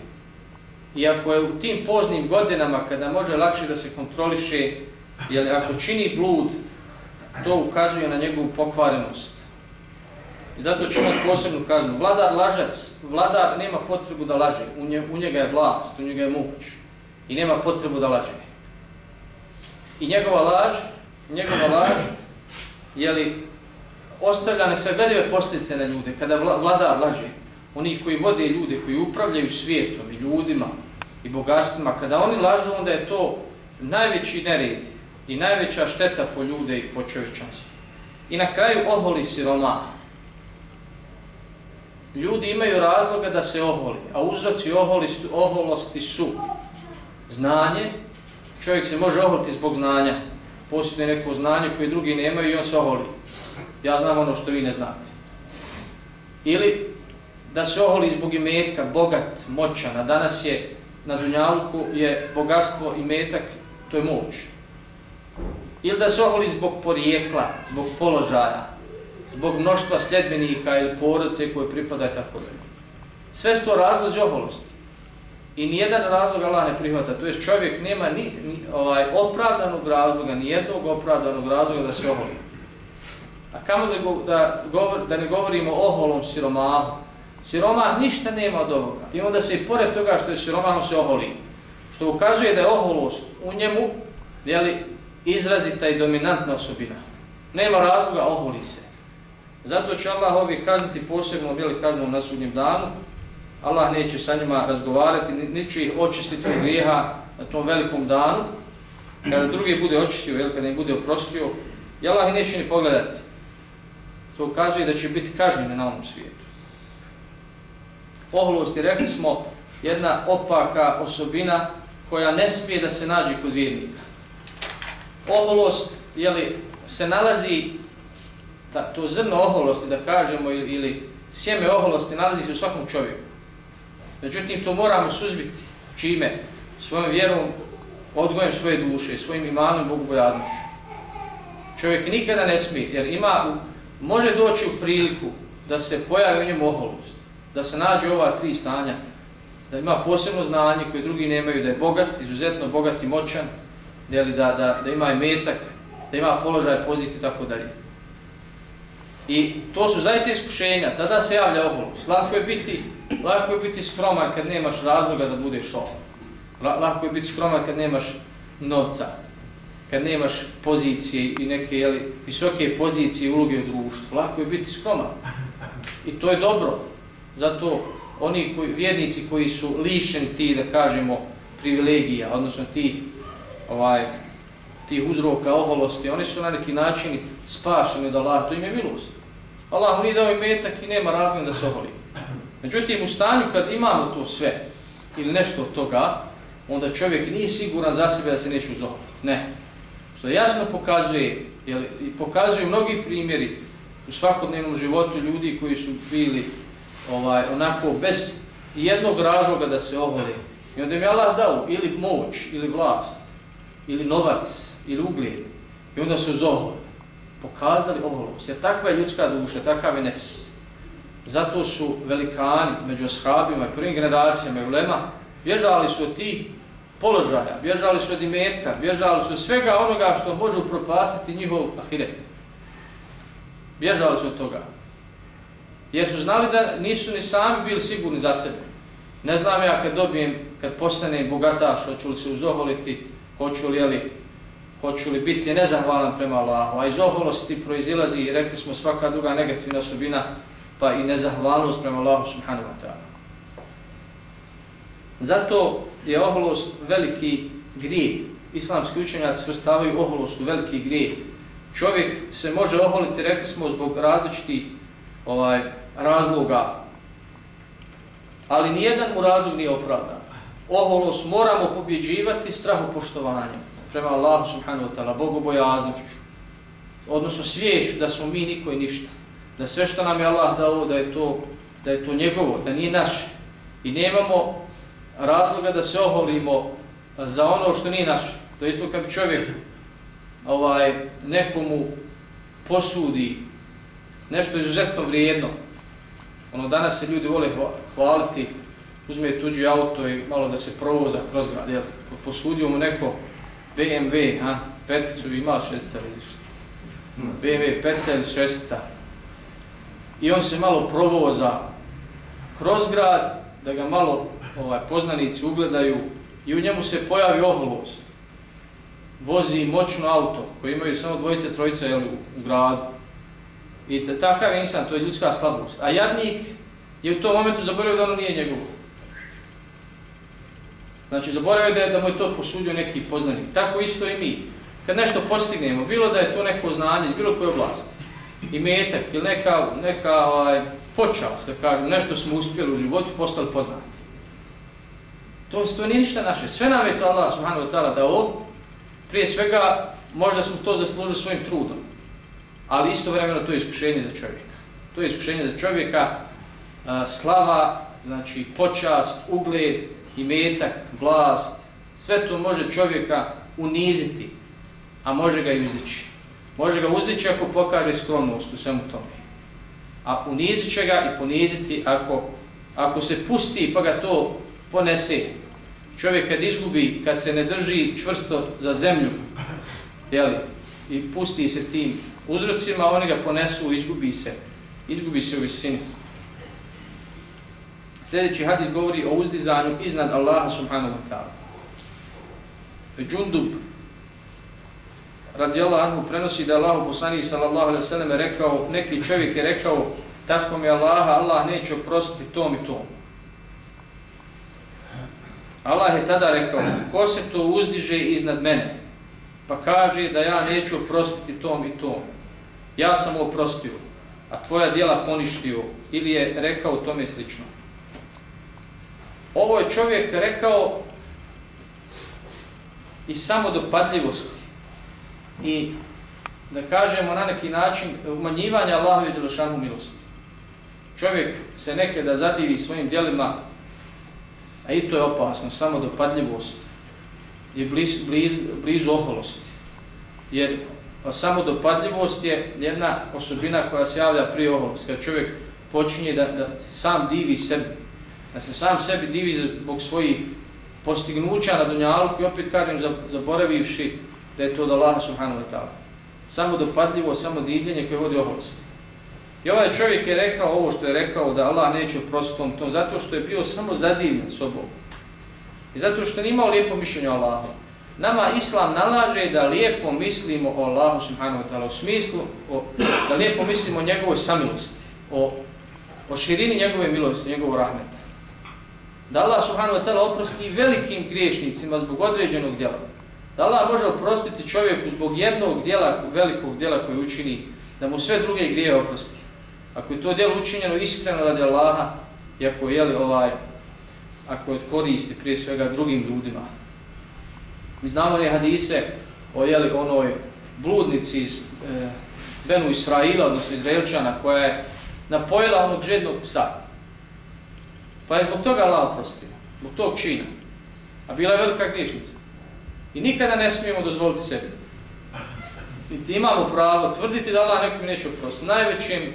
Iako je u tim poznim godinama, kada može lakše da se kontroliše, jeli, ako čini blud, to ukazuje na njegovu pokvarenost. I zato će imati posebnu kaznu. Vladar lažac, vladar nema potrebu da laže. U, nje, u njega je vlast, u njega je moć. I nema potrebu da laže. I njegova laž, njegova laž, jeli, ostavljane ostavlja nesagledive posljedice na ljude. Kada vladar laže, oni koji vode ljude, koji upravljaju svijetom i ljudima i bogatstvima, kada oni lažu, onda je to najveći nered i najveća šteta po ljude i po čovječanstvu. I na kraju oholi siroma, ljudi imaju razloga da se oholi, a uzroci oholosti su znanje, čovjek se može oholiti zbog znanja, posjeduje neko znanje koje drugi nemaju i on se oholi. Ja znam ono što vi ne znate. Ili da se oholi zbog imetka, bogat, moćan, a danas je na Dunjalku je bogatstvo i metak, to je moć. Ili da se oholi zbog porijekla, zbog položaja, zbog mnoštva sljedbenika ili porodice koje pripada tako da. Sve su to razlozi oholosti. I nijedan razlog Allah ne prihvata. To jest čovjek nema ni, ni ovaj opravdanog razloga, ni jednog opravdanog razloga da se oholi. A kamo da, go, da, govor, da ne govorimo o oholom siromahu. Siromah ništa nema od ovoga. I onda se i pored toga što je siromahom se oholi. Što ukazuje da je oholost u njemu jeli, izrazita i dominantna osobina. Nema razloga, oholi se. Zato će Allah ovi kazniti posebno jeli, kaznom na sudnjem danu. Allah neće sa njima razgovarati, neće ih očistiti od grijeha na tom velikom danu. Kada drugi bude očistio, jel, kada im bude oprostio, i Allah ih neće ni pogledati. Što ukazuje da će biti kažnjene na ovom svijetu. Oholost rekli smo, jedna opaka osobina koja ne smije da se nađe kod vjernika. Oholost jeli, se nalazi ta, to zrno oholosti, da kažemo, ili, ili sjeme oholosti, nalazi se u svakom čovjeku. Međutim, to moramo suzbiti. Čime? Svojom vjerom, odgojem svoje duše, svojim imanom, bogobojaznošću. Čovjek nikada ne smije, jer ima, može doći u priliku da se pojavi u njemu oholost, da se nađe ova tri stanja, da ima posebno znanje koje drugi nemaju, da je bogat, izuzetno bogat i moćan, da, da, da ima i metak, da ima položaj, poziciju i tako dalje. I to su zaista iskušenja, tada se javlja oholost. Lako je biti, lako je biti skroman kad nemaš razloga da budeš ohol. Lako je biti skroman kad nemaš novca, kad nemaš pozicije i neke jeli, visoke pozicije i uloge u društvu. Lako je biti skroman. I to je dobro. Zato oni koji, vjernici koji su lišeni ti, da kažemo, privilegija, odnosno ti ovaj, ti uzroka oholosti, oni su na neki način spašeni od Allah, to im je milost. Allah nije dao imetak i nema razloga da se oholi. Međutim, u stanju kad imamo to sve, ili nešto od toga, onda čovjek nije siguran za sebe da se neće uzoholiti. Ne. Što jasno pokazuje, jer pokazuju mnogi primjeri u svakodnevnom životu ljudi koji su bili ovaj onako bez jednog razloga da se ohole. I onda im je Allah dao ili moć, ili vlast, ili novac, ili ugled. I onda su zoholi. Pokazali oholost. Jer takva je ljudska duša, takav je nefs. Zato su velikani među ashabima i prvim generacijama i ulema bježali su od tih položaja, bježali su od imetka, bježali su svega onoga što može upropastiti njihov ahiret. Bježali su od toga. Jer su znali da nisu ni sami bili sigurni za sebe. Ne znam ja kad dobijem, kad postanem bogataš, hoću li se uzoholiti, hoću li, jeli, hoću li biti nezahvalan prema Allahu. A iz oholosti proizilazi, i rekli smo, svaka druga negativna osobina, pa i nezahvalnost prema Allahu subhanahu wa ta'ala. Zato je oholost veliki grijeh. Islamski učenjaci svrstavaju oholost u veliki grijeh. Čovjek se može oholiti, rekli smo, zbog različitih ovaj, razloga, ali nijedan mu razlog nije opravdan. Oholost moramo pobjeđivati strahopoštovanjem prema Allahu subhanahu wa ta'ala, bogobojaznošću, odnosno sviješću da smo mi niko i ništa, da sve što nam je Allah dao, da je to, da je to njegovo, da nije naše. I nemamo razloga da se oholimo eh, za ono što nije naše. To je isto kad čovjek ovaj, nekomu posudi nešto izuzetno vrijedno. Ono, danas se ljudi vole hvaliti, uzme tuđi auto i malo da se provoza kroz grad. Jel? Posudio mu neko BMW, ha? peticu imala šestica, vidiš. BMW, petica ili šestica. I on se malo provoza kroz grad, da ga malo ovaj, poznanici ugledaju i u njemu se pojavi oholost. Vozi moćno auto koji imaju samo dvojice, trojice jel, u gradu. I takav insan, to je ljudska slabost. A jadnik je u tom momentu zaboravio da ono nije njegovo. Znači, zaboravio da, je, da mu je to posudio neki poznanik. Tako isto i mi. Kad nešto postignemo, bilo da je to neko znanje iz bilo koje oblasti, i metak ili neka, neka ovaj, počast, da kažem, nešto smo uspjeli u životu, postali poznati. To, to nije ništa naše. Sve nam je to Allah subhanahu wa ta'ala dao. Prije svega, možda smo to zaslužili svojim trudom. Ali isto vremeno to je iskušenje za čovjeka. To je iskušenje za čovjeka. Slava, znači počast, ugled, imetak, vlast. Sve to može čovjeka uniziti, a može ga i uzdići. Može ga uzdići ako pokaže skromnost u svemu tome. A unizit će ga i poniziti ako, ako se pusti pa ga to ponese čovjek kad izgubi, kad se ne drži čvrsto za zemlju, jeli, i pusti se tim uzrocima, oni ga ponesu, izgubi se, izgubi se u visini. Sljedeći hadis govori o uzdizanju iznad Allaha subhanahu wa ta'ala. Džundub radijallahu anhu prenosi da Allah poslanik sallallahu alaihi sallam sellem rekao neki čovjek je rekao tako mi Allaha Allah neće oprostiti tom i tom. Allah je tada rekao, ko se to uzdiže iznad mene, pa kaže da ja neću oprostiti tom i tom. Ja sam oprostio, a tvoja dijela poništio, ili je rekao tome slično. Ovo je čovjek rekao i samo dopadljivosti i da kažemo na neki način umanjivanja Allahove i Đelešanu milosti. Čovjek se nekada zadivi svojim dijelima A i to je opasno, samo dopadljivost je bliz, bliz, blizu oholosti. Jer samo dopadljivost je jedna osobina koja se javlja prije oholosti. Kad čovjek počinje da, da sam divi sebi, da se sam sebi divi zbog svojih postignuća na dunjalu i opet kažem zaboravivši da je to od Allaha subhanahu wa ta'ala. Samo dopadljivo, samo divljenje koje vodi oholosti. I ovaj čovjek je rekao ovo što je rekao da Allah neće prostom tom zato što je bio samo zadivljen sobom. I zato što nije imao lijepo mišljenje o Allahu. Nama Islam nalaže da lijepo mislimo o Allahu subhanahu wa ta'ala u smislu o, da lijepo mislimo o njegovoj samilosti, o, o širini njegove milosti, njegovog rahmeta. Da Allah subhanahu wa ta'ala oprosti velikim griješnicima zbog određenog djela. Da Allah može oprostiti čovjeku zbog jednog djela, velikog djela koji učini, da mu sve druge grije oprosti. Ako je to djelo učinjeno iskreno radi Allaha, i ako je li ovaj, ako je koristi prije svega drugim ljudima. Mi znamo ne hadise o jeli, onoj bludnici iz e, Benu Israila, odnosno Izraelčana, koja je napojila onog žednog psa. Pa je zbog toga Allah oprostio, zbog tog čina. A bila je velika griješnica. I nikada ne smijemo dozvoliti sebi. I imamo pravo tvrditi da Allah nekom neće oprostiti. Najvećim,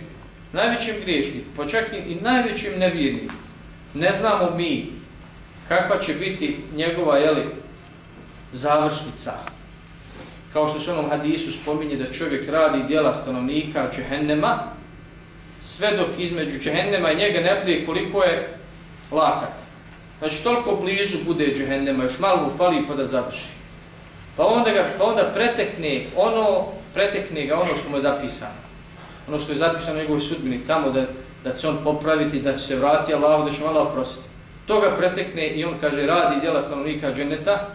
najvećim griješnikom, pa čak i najvećim nevjernikom, ne znamo mi kakva će biti njegova jeli, završnica. Kao što se onom hadisu spominje da čovjek radi dijela stanovnika džehennema, sve dok između džehennema i njega ne bude koliko je lakat. Znači toliko blizu bude džehennema, još malo mu fali pa da završi. Pa onda, ga, pa onda pretekne ono, pretekne ga ono što mu je zapisano. Ono što je zapisano u njegovoj sudbini, tamo da, da će on popraviti, da će se vratiti Allah, da će malo oprostiti. To ga pretekne i on kaže radi djela stanovnika dženeta,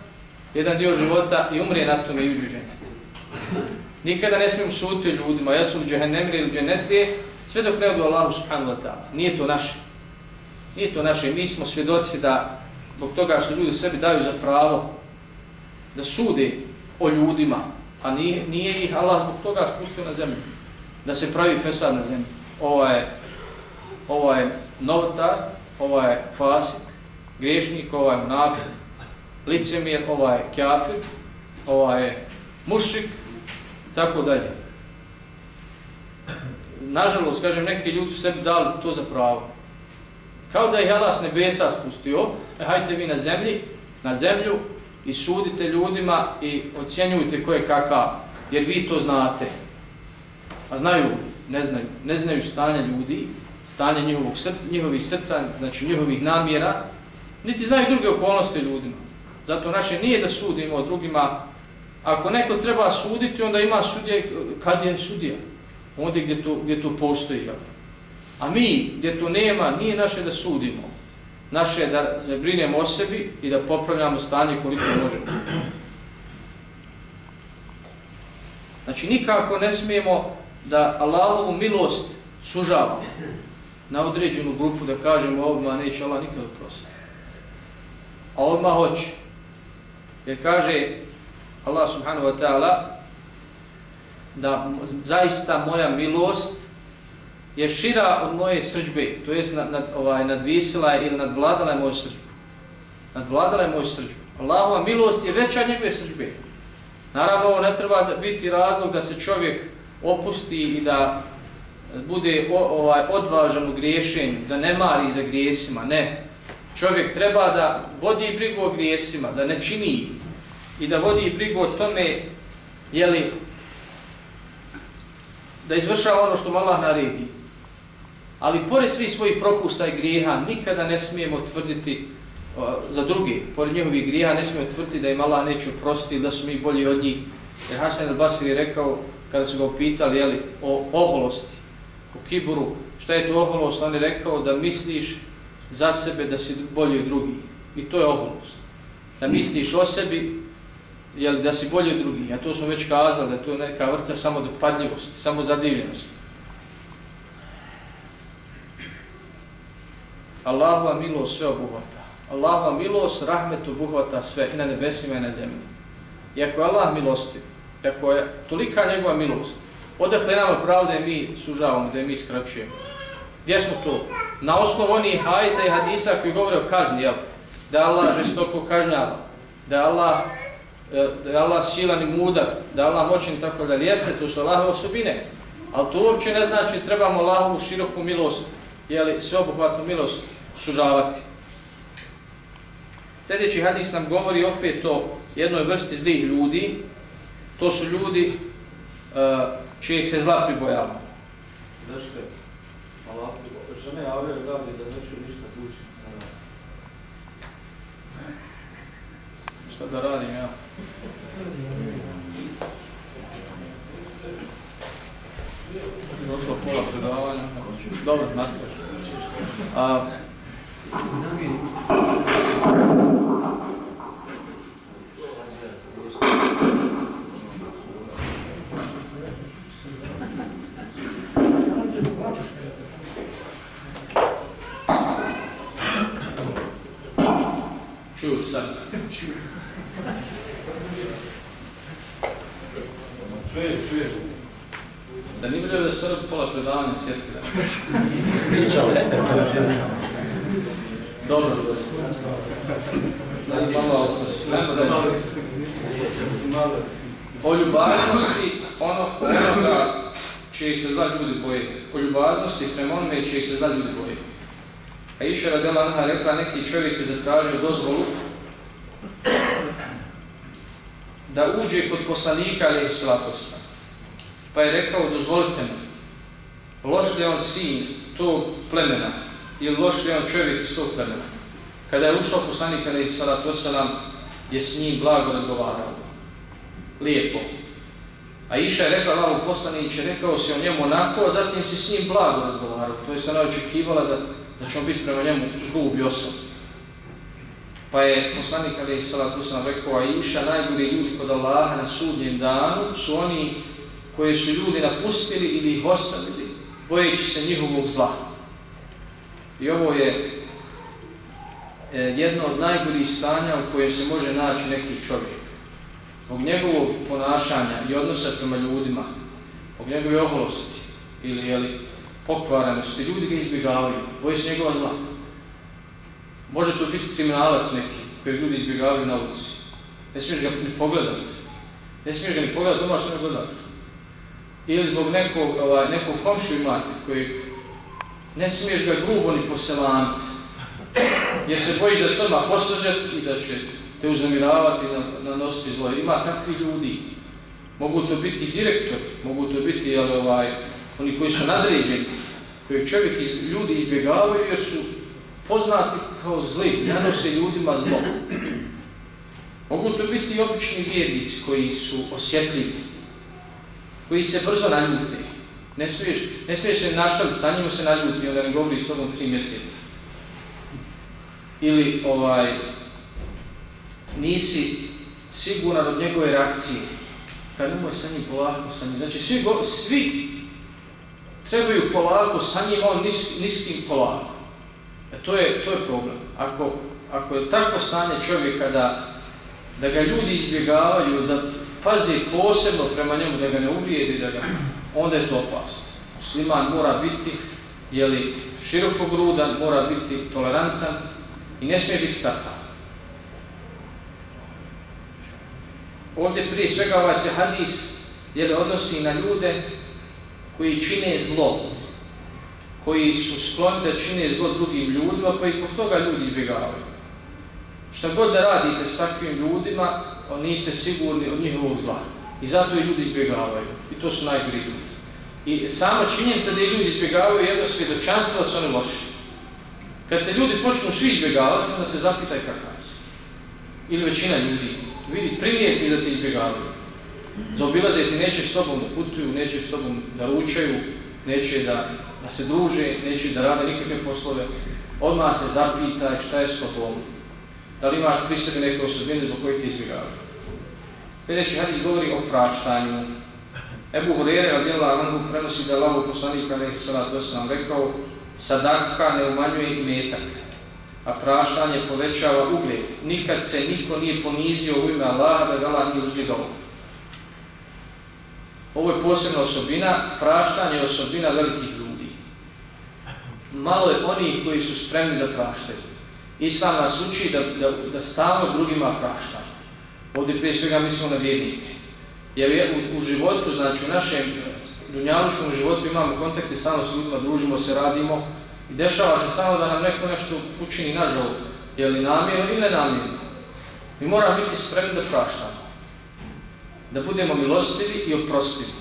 jedan dio života i umre na tome i uđe dženet. Nikada ne smijem suti ljudima, jesu li džehennemri ili dženetlije, sve dok ne odu Allahu subhanahu wa ta'ala. Nije to naše. Nije to naše. Mi smo svjedoci da zbog toga što ljudi sebi daju za pravo da sude o ljudima, a nije, nije ih Allah zbog toga spustio na zemlju. Da se pravi fesad na zemlji. Ovo je, ovo je novotar, ovo je fasik, griješnik, ovo je munafik, licemir, ovo je kjafir, ovo je mušik, tako dalje. Nažalost, kažem, neki ljudi su sebi dali to za pravo. Kao da je Allah s nebesa spustio, e, hajte vi na zemlji, na zemlju i sudite ljudima i ocjenjujte ko je kakav, jer vi to znate. A znaju, ne znaju, ne znaju stanje ljudi, stanje njihovog srca, njihovih srca, znači njihovih namjera, niti znaju druge okolnosti ljudima. Zato naše nije da sudimo o drugima. Ako neko treba suditi, onda ima sudje, kad je sudija? Onda gdje to, gdje to postoji. A mi, gdje to nema, nije naše da sudimo. Naše je da se brinemo o sebi i da popravljamo stanje koliko možemo. Znači, nikako ne smijemo da Allahovu milost sužavamo na određenu grupu da kažemo ovdje neće Allah nikada prositi. A odmah hoće. Jer kaže Allah subhanahu wa ta'ala da zaista moja milost je šira od moje srđbe, to jest nad, nad, ovaj, nadvisila ili nadvladala je moju srđbu. Nadvladala je moju srđbu. Allahova milost je veća njegove srđbe. Naravno, ovo ne treba biti razlog da se čovjek opusti i da bude ovaj odvažan u griješenju, da ne mari za grijesima, ne. Čovjek treba da vodi brigu o grijesima, da ne čini i da vodi brigu o tome, jeli, da izvršava ono što mu Allah naredi. Ali pored svih svojih propusta i grijeha, nikada ne smijemo tvrditi uh, za drugi, pored njihovih grijeha, ne smijemo tvrditi da im Allah neće oprostiti, da su mi bolji od njih. Jer Hasan al-Basir je rekao, kada su ga upitali jeli, o oholosti, o kiburu, šta je to oholost, on je rekao da misliš za sebe da si bolji od drugih. I to je oholost. Da misliš o sebi jeli, da si bolji od drugih. A to smo već kazali, da to je neka vrca samodopadljivosti, samozadivljenosti samo zadivljenosti. Allahova milost sve obuhvata. Allahova milost, rahmet obuhvata sve i na nebesima i na zemlji. I ako je Allah milosti, ako je tolika njegova milost, odakle nama pravo da je mi sužavamo, da je mi skraćujemo. Gdje smo to? Na osnovu onih hajta i hadisa koji govore o kazni, jel? da Allah žestoko kažnjava, da Allah, e, da je Allah silan i mudar, da Allah moćen tako da jeste, to su Allahove osobine. Ali to uopće ne znači trebamo Allahovu široku milost, jeli, sveobuhvatnu milost sužavati. Sljedeći hadis nam govori opet o jednoj vrsti zlih ljudi. To su ljudi uh, čijeg se zla pribojava. Znači, žene javljaju radi da neću ništa zvuči. Šta da radim ja? Došlo pola predavanja. Dobro. A. Čuje, čuje. Zanimljivo je da se pola predavanja sjetila. Dobro. Znači, malo Malo. O ljubaznosti ono onoga čiji se za ljudi boje. O ljubaznosti prema onome čiji se za ljudi boje. A iša Radela Anha rekla, neki čovjek je zatražio dozvolu da uđe kod poslanika ili slatosna. Pa je rekao, dozvolite mu, loš je on sin tog plemena ili loš li on čovjek iz tog plemena. Kada je ušao poslanik ali salatu slatosta, je s njim blago razgovarao. Lijepo. A Iša je rekla, Allahu poslaniće, rekao si o njemu onako, a zatim si s njim blago razgovarao. To je ona očekivala da, da ćemo biti prema njemu grubi osob. Pa je poslanik Ali Salatu sam rekao, a Iša, najgori ljudi kod Allaha na sudnjem danu su oni koji su ljudi napustili ili ih ostavili, bojeći se njihovog zla. I ovo je e, jedno od najboljih stanja u kojem se može naći neki čovjek zbog njegovog ponašanja i odnosa prema ljudima, zbog njegove oholosti ili jeli, pokvaranosti, ljudi ga izbjegavaju, boje se njegova zla. Može to biti kriminalac neki koji ljudi izbjegavaju na ulici. Ne smiješ ga ni pogledati. Ne smiješ ga ni pogledati, ono to možeš ne gledati. Ili zbog nekog, ovaj, nekog komšu imate koji ne smiješ ga grubo ni poselaniti. Jer se boji da se odmah posrđati i da će te uznamiravati i nanositi zlo. Ima takvi ljudi. Mogu to biti direktor, mogu to biti ali, ovaj, oni koji su nadređeni, koji čovjek iz, ljudi izbjegavaju jer su poznati kao zli, nanose ljudima zlo. Mogu to biti i obični vjernici koji su osjetljivi, koji se brzo naljute. Ne smiješ, ne smiješ se našaliti, sa njima se naljuti, onda ne govori s tobom tri mjeseca. Ili ovaj, nisi siguran od njegove reakcije. Kad nemoj sa njim polako sa njim. Znači svi, go, svi trebaju polako sa njim, on nis, niskim polako. E to je, to je problem. Ako, ako je takvo stanje čovjeka da, da ga ljudi izbjegavaju, da pazi posebno prema njemu, da ga ne uvrijedi, da ga, onda je to opasno. Musliman mora biti jeli, širokogrudan, mora biti tolerantan i ne smije biti takav. Ovdje prije svega ovaj se hadis jeli, odnosi na ljude koji čine zlo, koji su skloni da čine zlo drugim ljudima, pa i zbog toga ljudi izbjegavaju. Šta god da radite s takvim ljudima, niste sigurni od njihovog zla. I zato i ljudi izbjegavaju. I to su najgori ljudi. I sama činjenica da ljudi izbjegavaju jedno svjedočanstvo da su oni loši. Kad te ljudi počnu svi izbjegavati, onda se zapitaj kakav si. Ili većina ljudi vidi, primijeti da te izbjegavaju. Zaobilaze ti, neće s tobom da putuju, neće s tobom da ručaju, neće da, da se druže, neće da rade nikakve poslove. Odmah se zapitaj šta je s tobom. Da li imaš pri sebi neke osobine zbog kojih ti izbjegavaju. Sljedeći hadis govori o praštanju. Ebu Hurere od Jela Alangu prenosi da Allah poslanika nekih salatu nam rekao sadaka ne umanjuje i metak a praštanje povećava ugled. Nikad se niko nije ponizio u ime Allaha da ga Allah nije uzdigao. Ovo je posebna osobina, praštanje je osobina velikih ljudi. Malo je onih koji su spremni da praštaju. Islam nas uči da, da, da stalno drugima praštaju. Ovdje prije svega mislimo na vjernike. Jer je u, u životu, znači u našem dunjaluškom životu imamo kontakte, stalno s ljudima, družimo se, radimo, I dešava se stano da nam neko nešto učini nažal, je li namjerno ili nenamjerno. Mi moramo biti spremni da praštamo. Da budemo milostivi i oprostivi.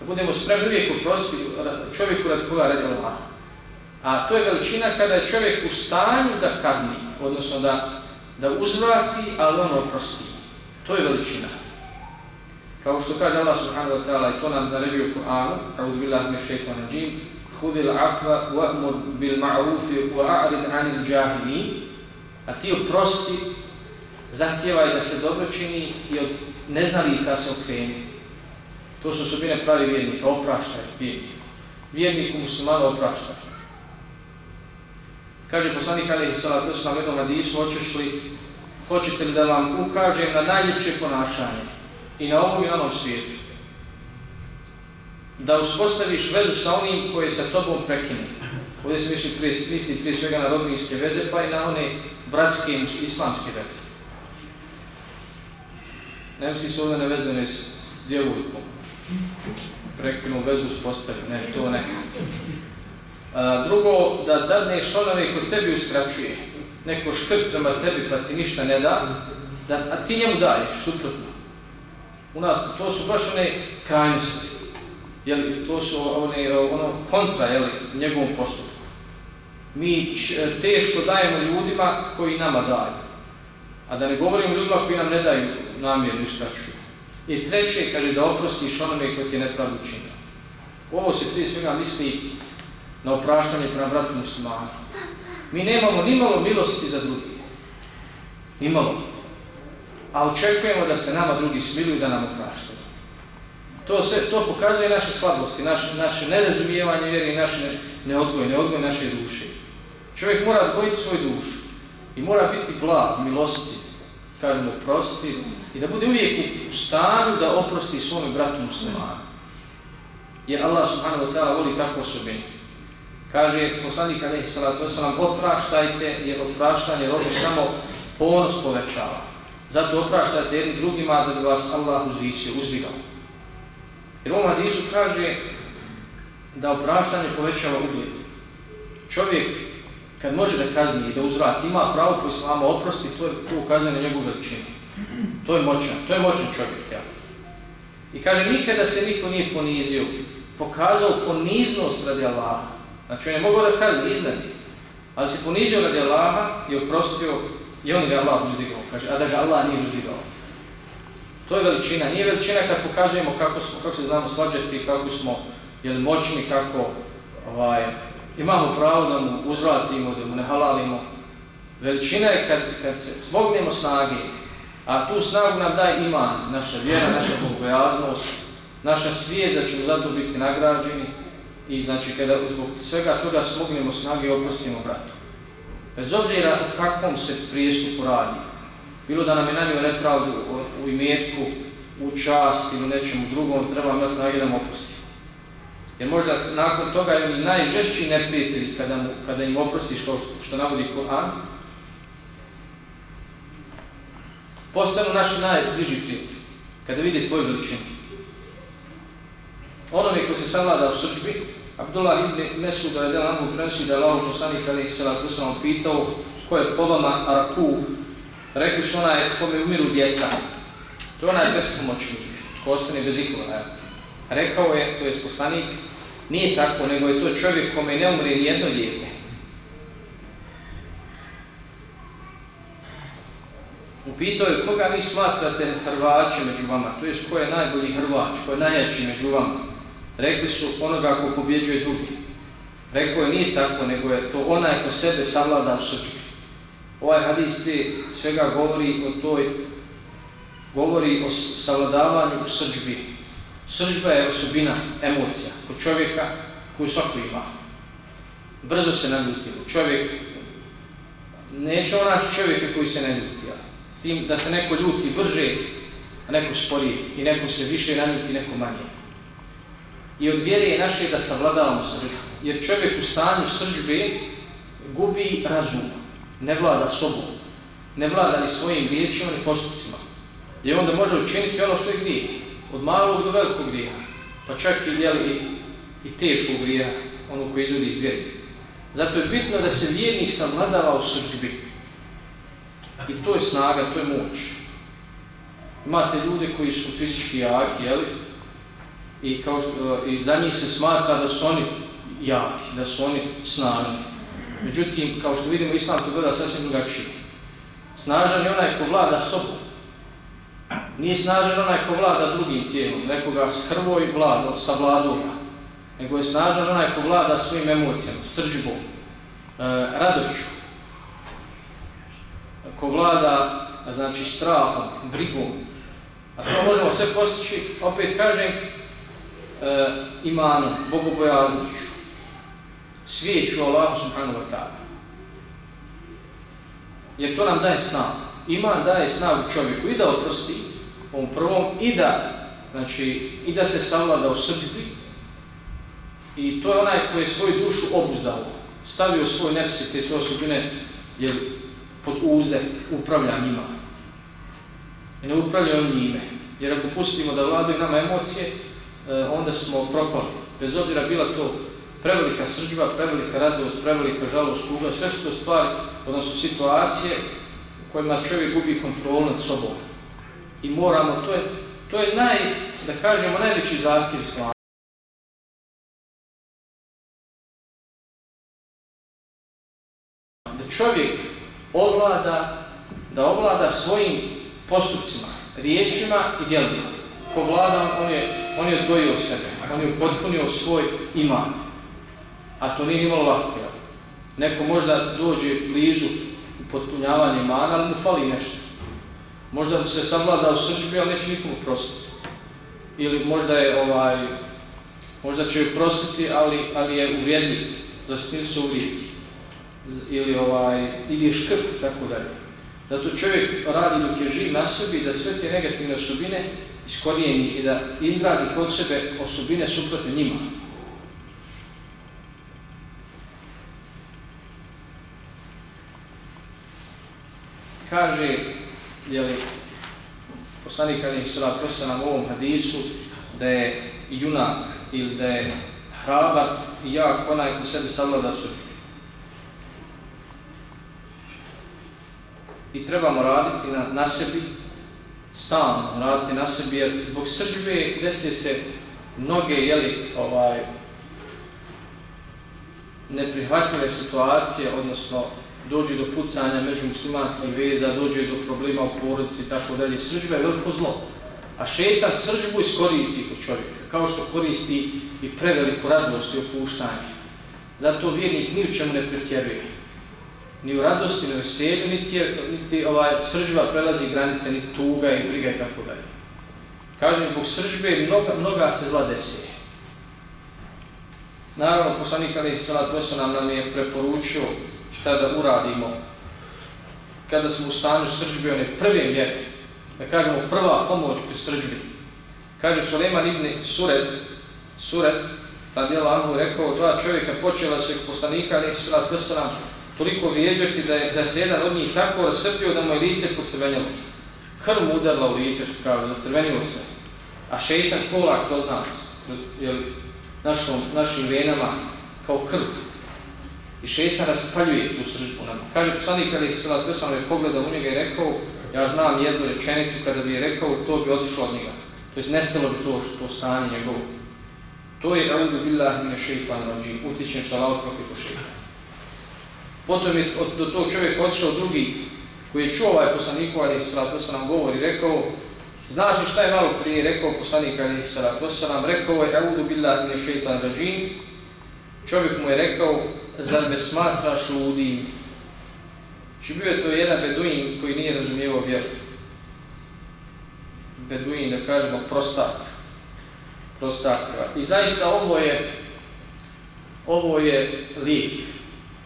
Da budemo spremni uvijek oprostiti čovjeku rad koga radi Allah. A to je veličina kada je čovjek u stanju da kazni, odnosno da, da uzvrati, ali on oprosti. To je veličina kao što kaže Allah subhanahu wa ta'ala i to nam naređuje u Kur'anu, a'udhu billahi min shaitan rajim, khudil afwa wa'mur bil ma'rufi wa'rid 'anil jahili. A ti oprosti, zahtijevaj da se dobro čini i od neznalica se okreni. To su osobine pravi vjernika, pa opraštaj vjernika. Vjerniku muslimanu opraštaj. Kaže poslanik Alihi Salatu to su nam jednom hadisu, hoćeš li, hoćete li da vam ukažem na najljepše ponašanje? I na ovom i na onom svijetu? Da uspostaviš vezu sa onim koje sa tobom prekine. Ovdje se misli prije, misli prije svega na rodbinske veze, pa i na one bratske i islamske veze. Ne misli se ovdje nevezane s djevojkom. Prekinu vezu uspostavi, ne, to ne. A, drugo, da dadneš onome ko tebi uskraćuje, neko škrt prema tebi pa ti ništa ne da, da a ti njemu daješ, suprotno. U nas to su baš one krajnosti, jel, to su one, ono kontra jel, njegovom postupku. Mi teško dajemo ljudima koji nama daju, a da ne govorimo ljudima koji nam ne daju namjerno uskraćuju. I treće, kaže da oprostiš onome koji ti je nepravdu činio. Ovo se prije svega misli na opraštanje prema bratu muslimanu. Mi nemamo ni malo milosti za drugi. Ni malo. A očekujemo da se nama drugi smiluju da nam opraštaju. To sve to pokazuje naše slabosti, naše, naše nerazumijevanje vjere i naše neodgoj, neodgoj naše duše. Čovjek mora odgojiti svoju dušu i mora biti blag, milosti, kažemo prosti, i da bude uvijek u stanju da oprosti svome bratu muslimanu. Jer Allah subhanahu wa ta'ala voli takvu osobinu. Kaže poslanik alaihi salatu wasalam, opraštajte jer opraštanje robu samo ponos povećava. Zato opraštajte jedni drugima da bi vas Allah uzvisio, uzdigao. Jer ovom hadisu kaže da opraštanje povećava ugled. Čovjek kad može da kazni i da uzvrati, ima pravo po islamu oprosti, to, to ukazuje na njegovu veličinu. To je moćan, to je moćan čovjek. Ja. I kaže, nikada se niko nije ponizio, pokazao poniznost radi Allaha. Znači on je mogao da kazni iznadi, ali se ponizio radi Allaha i oprostio i on ga Allah uzdigao, kaže, a da ga Allah nije uzdigao. To je veličina, nije veličina kad pokazujemo kako, smo, kako se znamo svađati, kako smo jel, moćni, kako ovaj, imamo pravo da mu uzvratimo, da mu ne halalimo. Veličina je kad, kad se smognemo snage, a tu snagu nam daje iman, naša vjera, naša bogojaznost, naša svijest da ćemo zato biti nagrađeni, i znači kada zbog svega toga smognemo snage i oprostimo bratu. Bez obzira u kakvom se prijestupu radi, bilo da nam je nanio nepravdu u, u imetku, u čast ili nečemu drugom, treba nam snage da mu. Jer možda nakon toga je oni najžešći neprijatelji kada, mu, kada im oprostiš kao što navodi Kur'an, postanu naši najbliži prijatelji, kada vidi tvoju veličinu onome ko se savlada u srđbi, Abdullah ibn Mesud radijalahu anhu prenosi da je Allah poslanik se lako vesselam pitao ko je po vama Arku? rekli su onaj kome umiru djeca. To je onaj bespomoćnik, ko ostane bez ikona. Rekao je, to je poslanik, nije tako, nego je to čovjek kome ne umre ni jedno djete. Upitao je koga vi smatrate Hrvaće među vama, to je ko je najbolji Hrvač, ko je najjači među vama. Rekli su onoga ko pobjeđuje drugi. Rekao je nije tako, nego je to onaj ko sebe savlada u srđbi. Ovaj hadis prije svega govori o toj, govori o savladavanju u srđbi. Srđba je osobina, emocija kod čovjeka koju svako ima. Brzo se naljuti. Čovjek, neće onaći čovjeka koji se ne ljuti. S tim da se neko ljuti brže, a neko sporije. I neko se više naljuti, neko manje. I od vjere je naše da savladavamo srđbu. Jer čovjek u stanju srđbe gubi razum, ne vlada sobom, ne vlada ni svojim riječima ni postupcima. I onda može učiniti ono što je grije, od malog do velikog grija, pa čak i, jeli, i teškog grija, ono koji izvodi iz vjeri. Zato je bitno da se vjernik savladava u srđbi. I to je snaga, to je moć. Imate ljude koji su fizički jaki, jeli, i, kao što, i za njih se smatra da su oni jaki, da su oni snažni. Međutim, kao što vidimo, Islam to gleda sasvim drugačije. Snažan je onaj ko vlada sobom. Nije snažan onaj ko vlada drugim tijelom, nekoga s hrvoj vlado, sa vladom, Nego je snažan onaj ko vlada svojim emocijama, srđbom, e, radošću. Ko vlada, znači, strahom, brigom. A to možemo sve postići, opet kažem, e, imanom, bogobojaznošću, svijeću Allahu subhanahu wa ta'ala. Jer to nam daje snagu. Iman daje snagu čovjeku i da oprosti ovom prvom i da, znači, i da se savlada u srđbi. I to je onaj koji je svoju dušu obuzdao, stavio svoj nefs i te svoje osobine jer, pod uzde upravlja njima. I ne upravlja on njime. Jer ako pustimo da vladaju nama emocije, e, onda smo propali. Bez obzira bila to prevelika srđba, prevelika radost, prevelika žalost, tuga, sve su to stvari, odnosno situacije u kojima čovjek gubi kontrol nad sobom. I moramo, to je, to je naj, da kažemo, najveći zahtjev islama. Da čovjek ovlada, da ovlada svojim postupcima, riječima i djelima. Ko vlada, on je, on je odgojio sebe, on je potpunio svoj iman. A to nije imalo lako. Ja. Neko možda dođe blizu potpunjavanje imana, ali mu fali nešto. Možda se savlada u srđbi, ali neće nikomu prostiti. Ili možda je ovaj, možda će joj prostiti, ali, ali je uvjedljiv, da se nisu uvijeti. Ili, ovaj, ili je škrt, tako dalje. Zato čovjek radi dok je živ na sebi da sve te negativne osobine iskorijeni i da izgradi kod sebe osobine suprotne njima. Kaže, jeli, poslanik Ali Sala prosa u ovom hadisu da je junak ili da je hrabar i jak onaj u sebi savlada suprotne. i trebamo raditi na, na sebi, stalno raditi na sebi, jer zbog srđbe desi se mnoge jeli, ovaj, neprihvatljive situacije, odnosno dođe do pucanja među muslimanskih veza, dođe do problema u porodici i tako dalje. Srđba je veliko zlo. A šetan srđbu iskoristi kod čovjeka, kao što koristi i preveliku radnost i opuštanje. Zato vjernik ni u čemu ne pretjeruje ni u radosti, ni u veselju, niti, je, niti ovaj sržba prelazi granice, ni tuga i briga i tako dalje. Kažem, zbog sržbe mnoga, mnoga se zla desi. Naravno, poslanik Ali Salat nam, nam je preporučio šta da uradimo kada smo u stanju sržbe, one prve mjere, da kažemo prva pomoć pri sržbi. Kaže Suleman ibn Sured, Sured, radijel Anhu, rekao, dva čovjeka počela su poslanika Ali Salat nam, toliko vrijeđati da, je, da se jedan od njih tako rasrpio da mu je lice pocrvenilo. Krv mu udarla u lice, što kao, zacrvenilo se. A šeitan kola kroz nas, jel, našom, našim venama, kao krv. I šeitan raspaljuje tu sržbu nama. Kaže poslanik, ali se to sam je pogledao u njega i rekao, ja znam jednu rečenicu, kada bi je rekao, to bi otišlo od njega. To je nestalo bi to, to stanje njegovo. To je, audu billah, mine šeitan rođi, utičem sa lao protiv šeitan. Potom je od, do tog čovjeka otišao drugi koji je čuo ovaj poslaniku, ali salatu se nam govori, rekao, znaš šta je malo prije rekao poslanik, ali salatu se nam rekao, je audu billah ne šeitan rađim, čovjek mu je rekao, zar me smatraš ludim? Či bio je to jedan beduin koji nije razumijevao vjeru. Beduin, da kažemo, prostak. Prostak. I zaista ovo je, ovo je lijek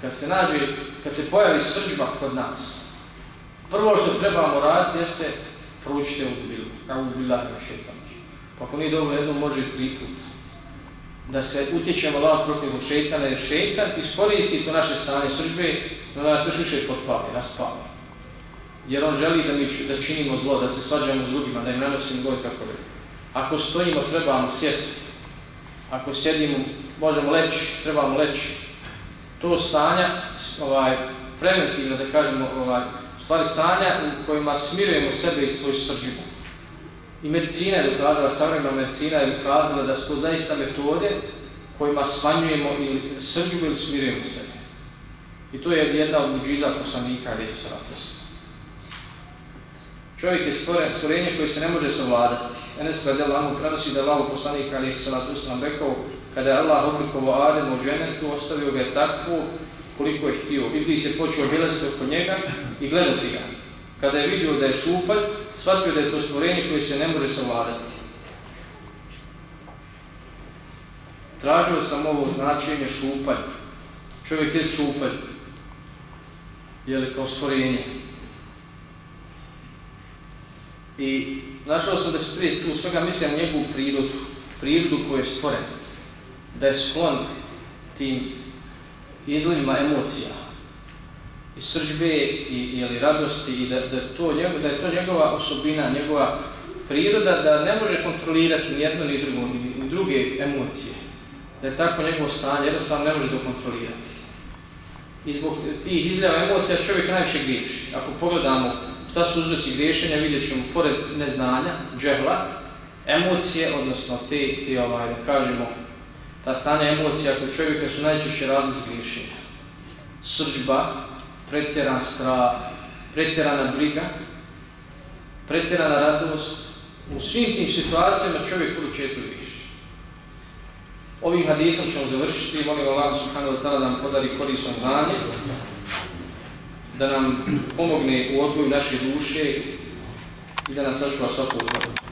kad se nađe, kad se pojavi srđba kod nas, prvo što trebamo raditi jeste proučite u bilu, kao u bilahima šeitana. Pa ako nije dovoljno jedno može i tri put. Da se utječemo Allah protiv šetana, jer šetan iskoristi to naše stanje srđbe, da nas još više potpali, raspali. Jer on želi da mi da činimo zlo, da se svađamo s drugima, da im nanosimo god i tako da. Ako stojimo, trebamo sjesti. Ako sjedimo, možemo leći, trebamo leći to stanja, ovaj, preventivno da kažemo, ovaj, stvari stanja u kojima smirujemo sebe i svoju srđbu. I medicina je dokazala, savremena medicina je dokazala da su to zaista metode kojima smanjujemo ili srđbu ili smirujemo sebe. I to je jedna od muđiza poslanika ili Sratos. Čovjek je stvoren, stvorenje koje se ne može savladati. Enes Radel prenosi da Allah poslanika Ali Sratos nam rekao kada je Allah oblikovao Adem u dženetu, ostavio ga takvu koliko je htio. Iblis je počeo obilaziti oko njega i gledati ga. Kada je vidio da je šupalj, shvatio da je to stvorenje koje se ne može savladati. Tražio sam ovo značenje šupalj. Čovjek je šupalj. Je li kao stvorenje. I našao sam da se prije tu svega mislim njegovu prirodu, prirodu koju je stvorena da je sklon tim izlivima emocija, i srđbe i ili radosti i da, da, to njegov, da je to njegova osobina, njegova priroda da ne može kontrolirati ni jedno ni drugo, ni, ni druge emocije. Da je tako njegovo stanje, jednostavno ne može to kontrolirati. I zbog tih izljava emocija čovjek najviše griješi. Ako pogledamo šta su uzroci griješenja, vidjet ćemo pored neznanja, džehla, emocije, odnosno te, te ovaj, da kažemo, ta stanja emocija kod čovjeka su najčešće razlici griješenja. Srđba, pretjeran strah, pretjerana briga, pretjerana radost. U svim tim situacijama čovjek vrlo često griješi. Ovim hadisom ćemo završiti. Molim Allah subhanahu wa ta'ala da nam podari korisno znanje, da nam pomogne u odgoju naše duše i da nas sačuva svakog zbog.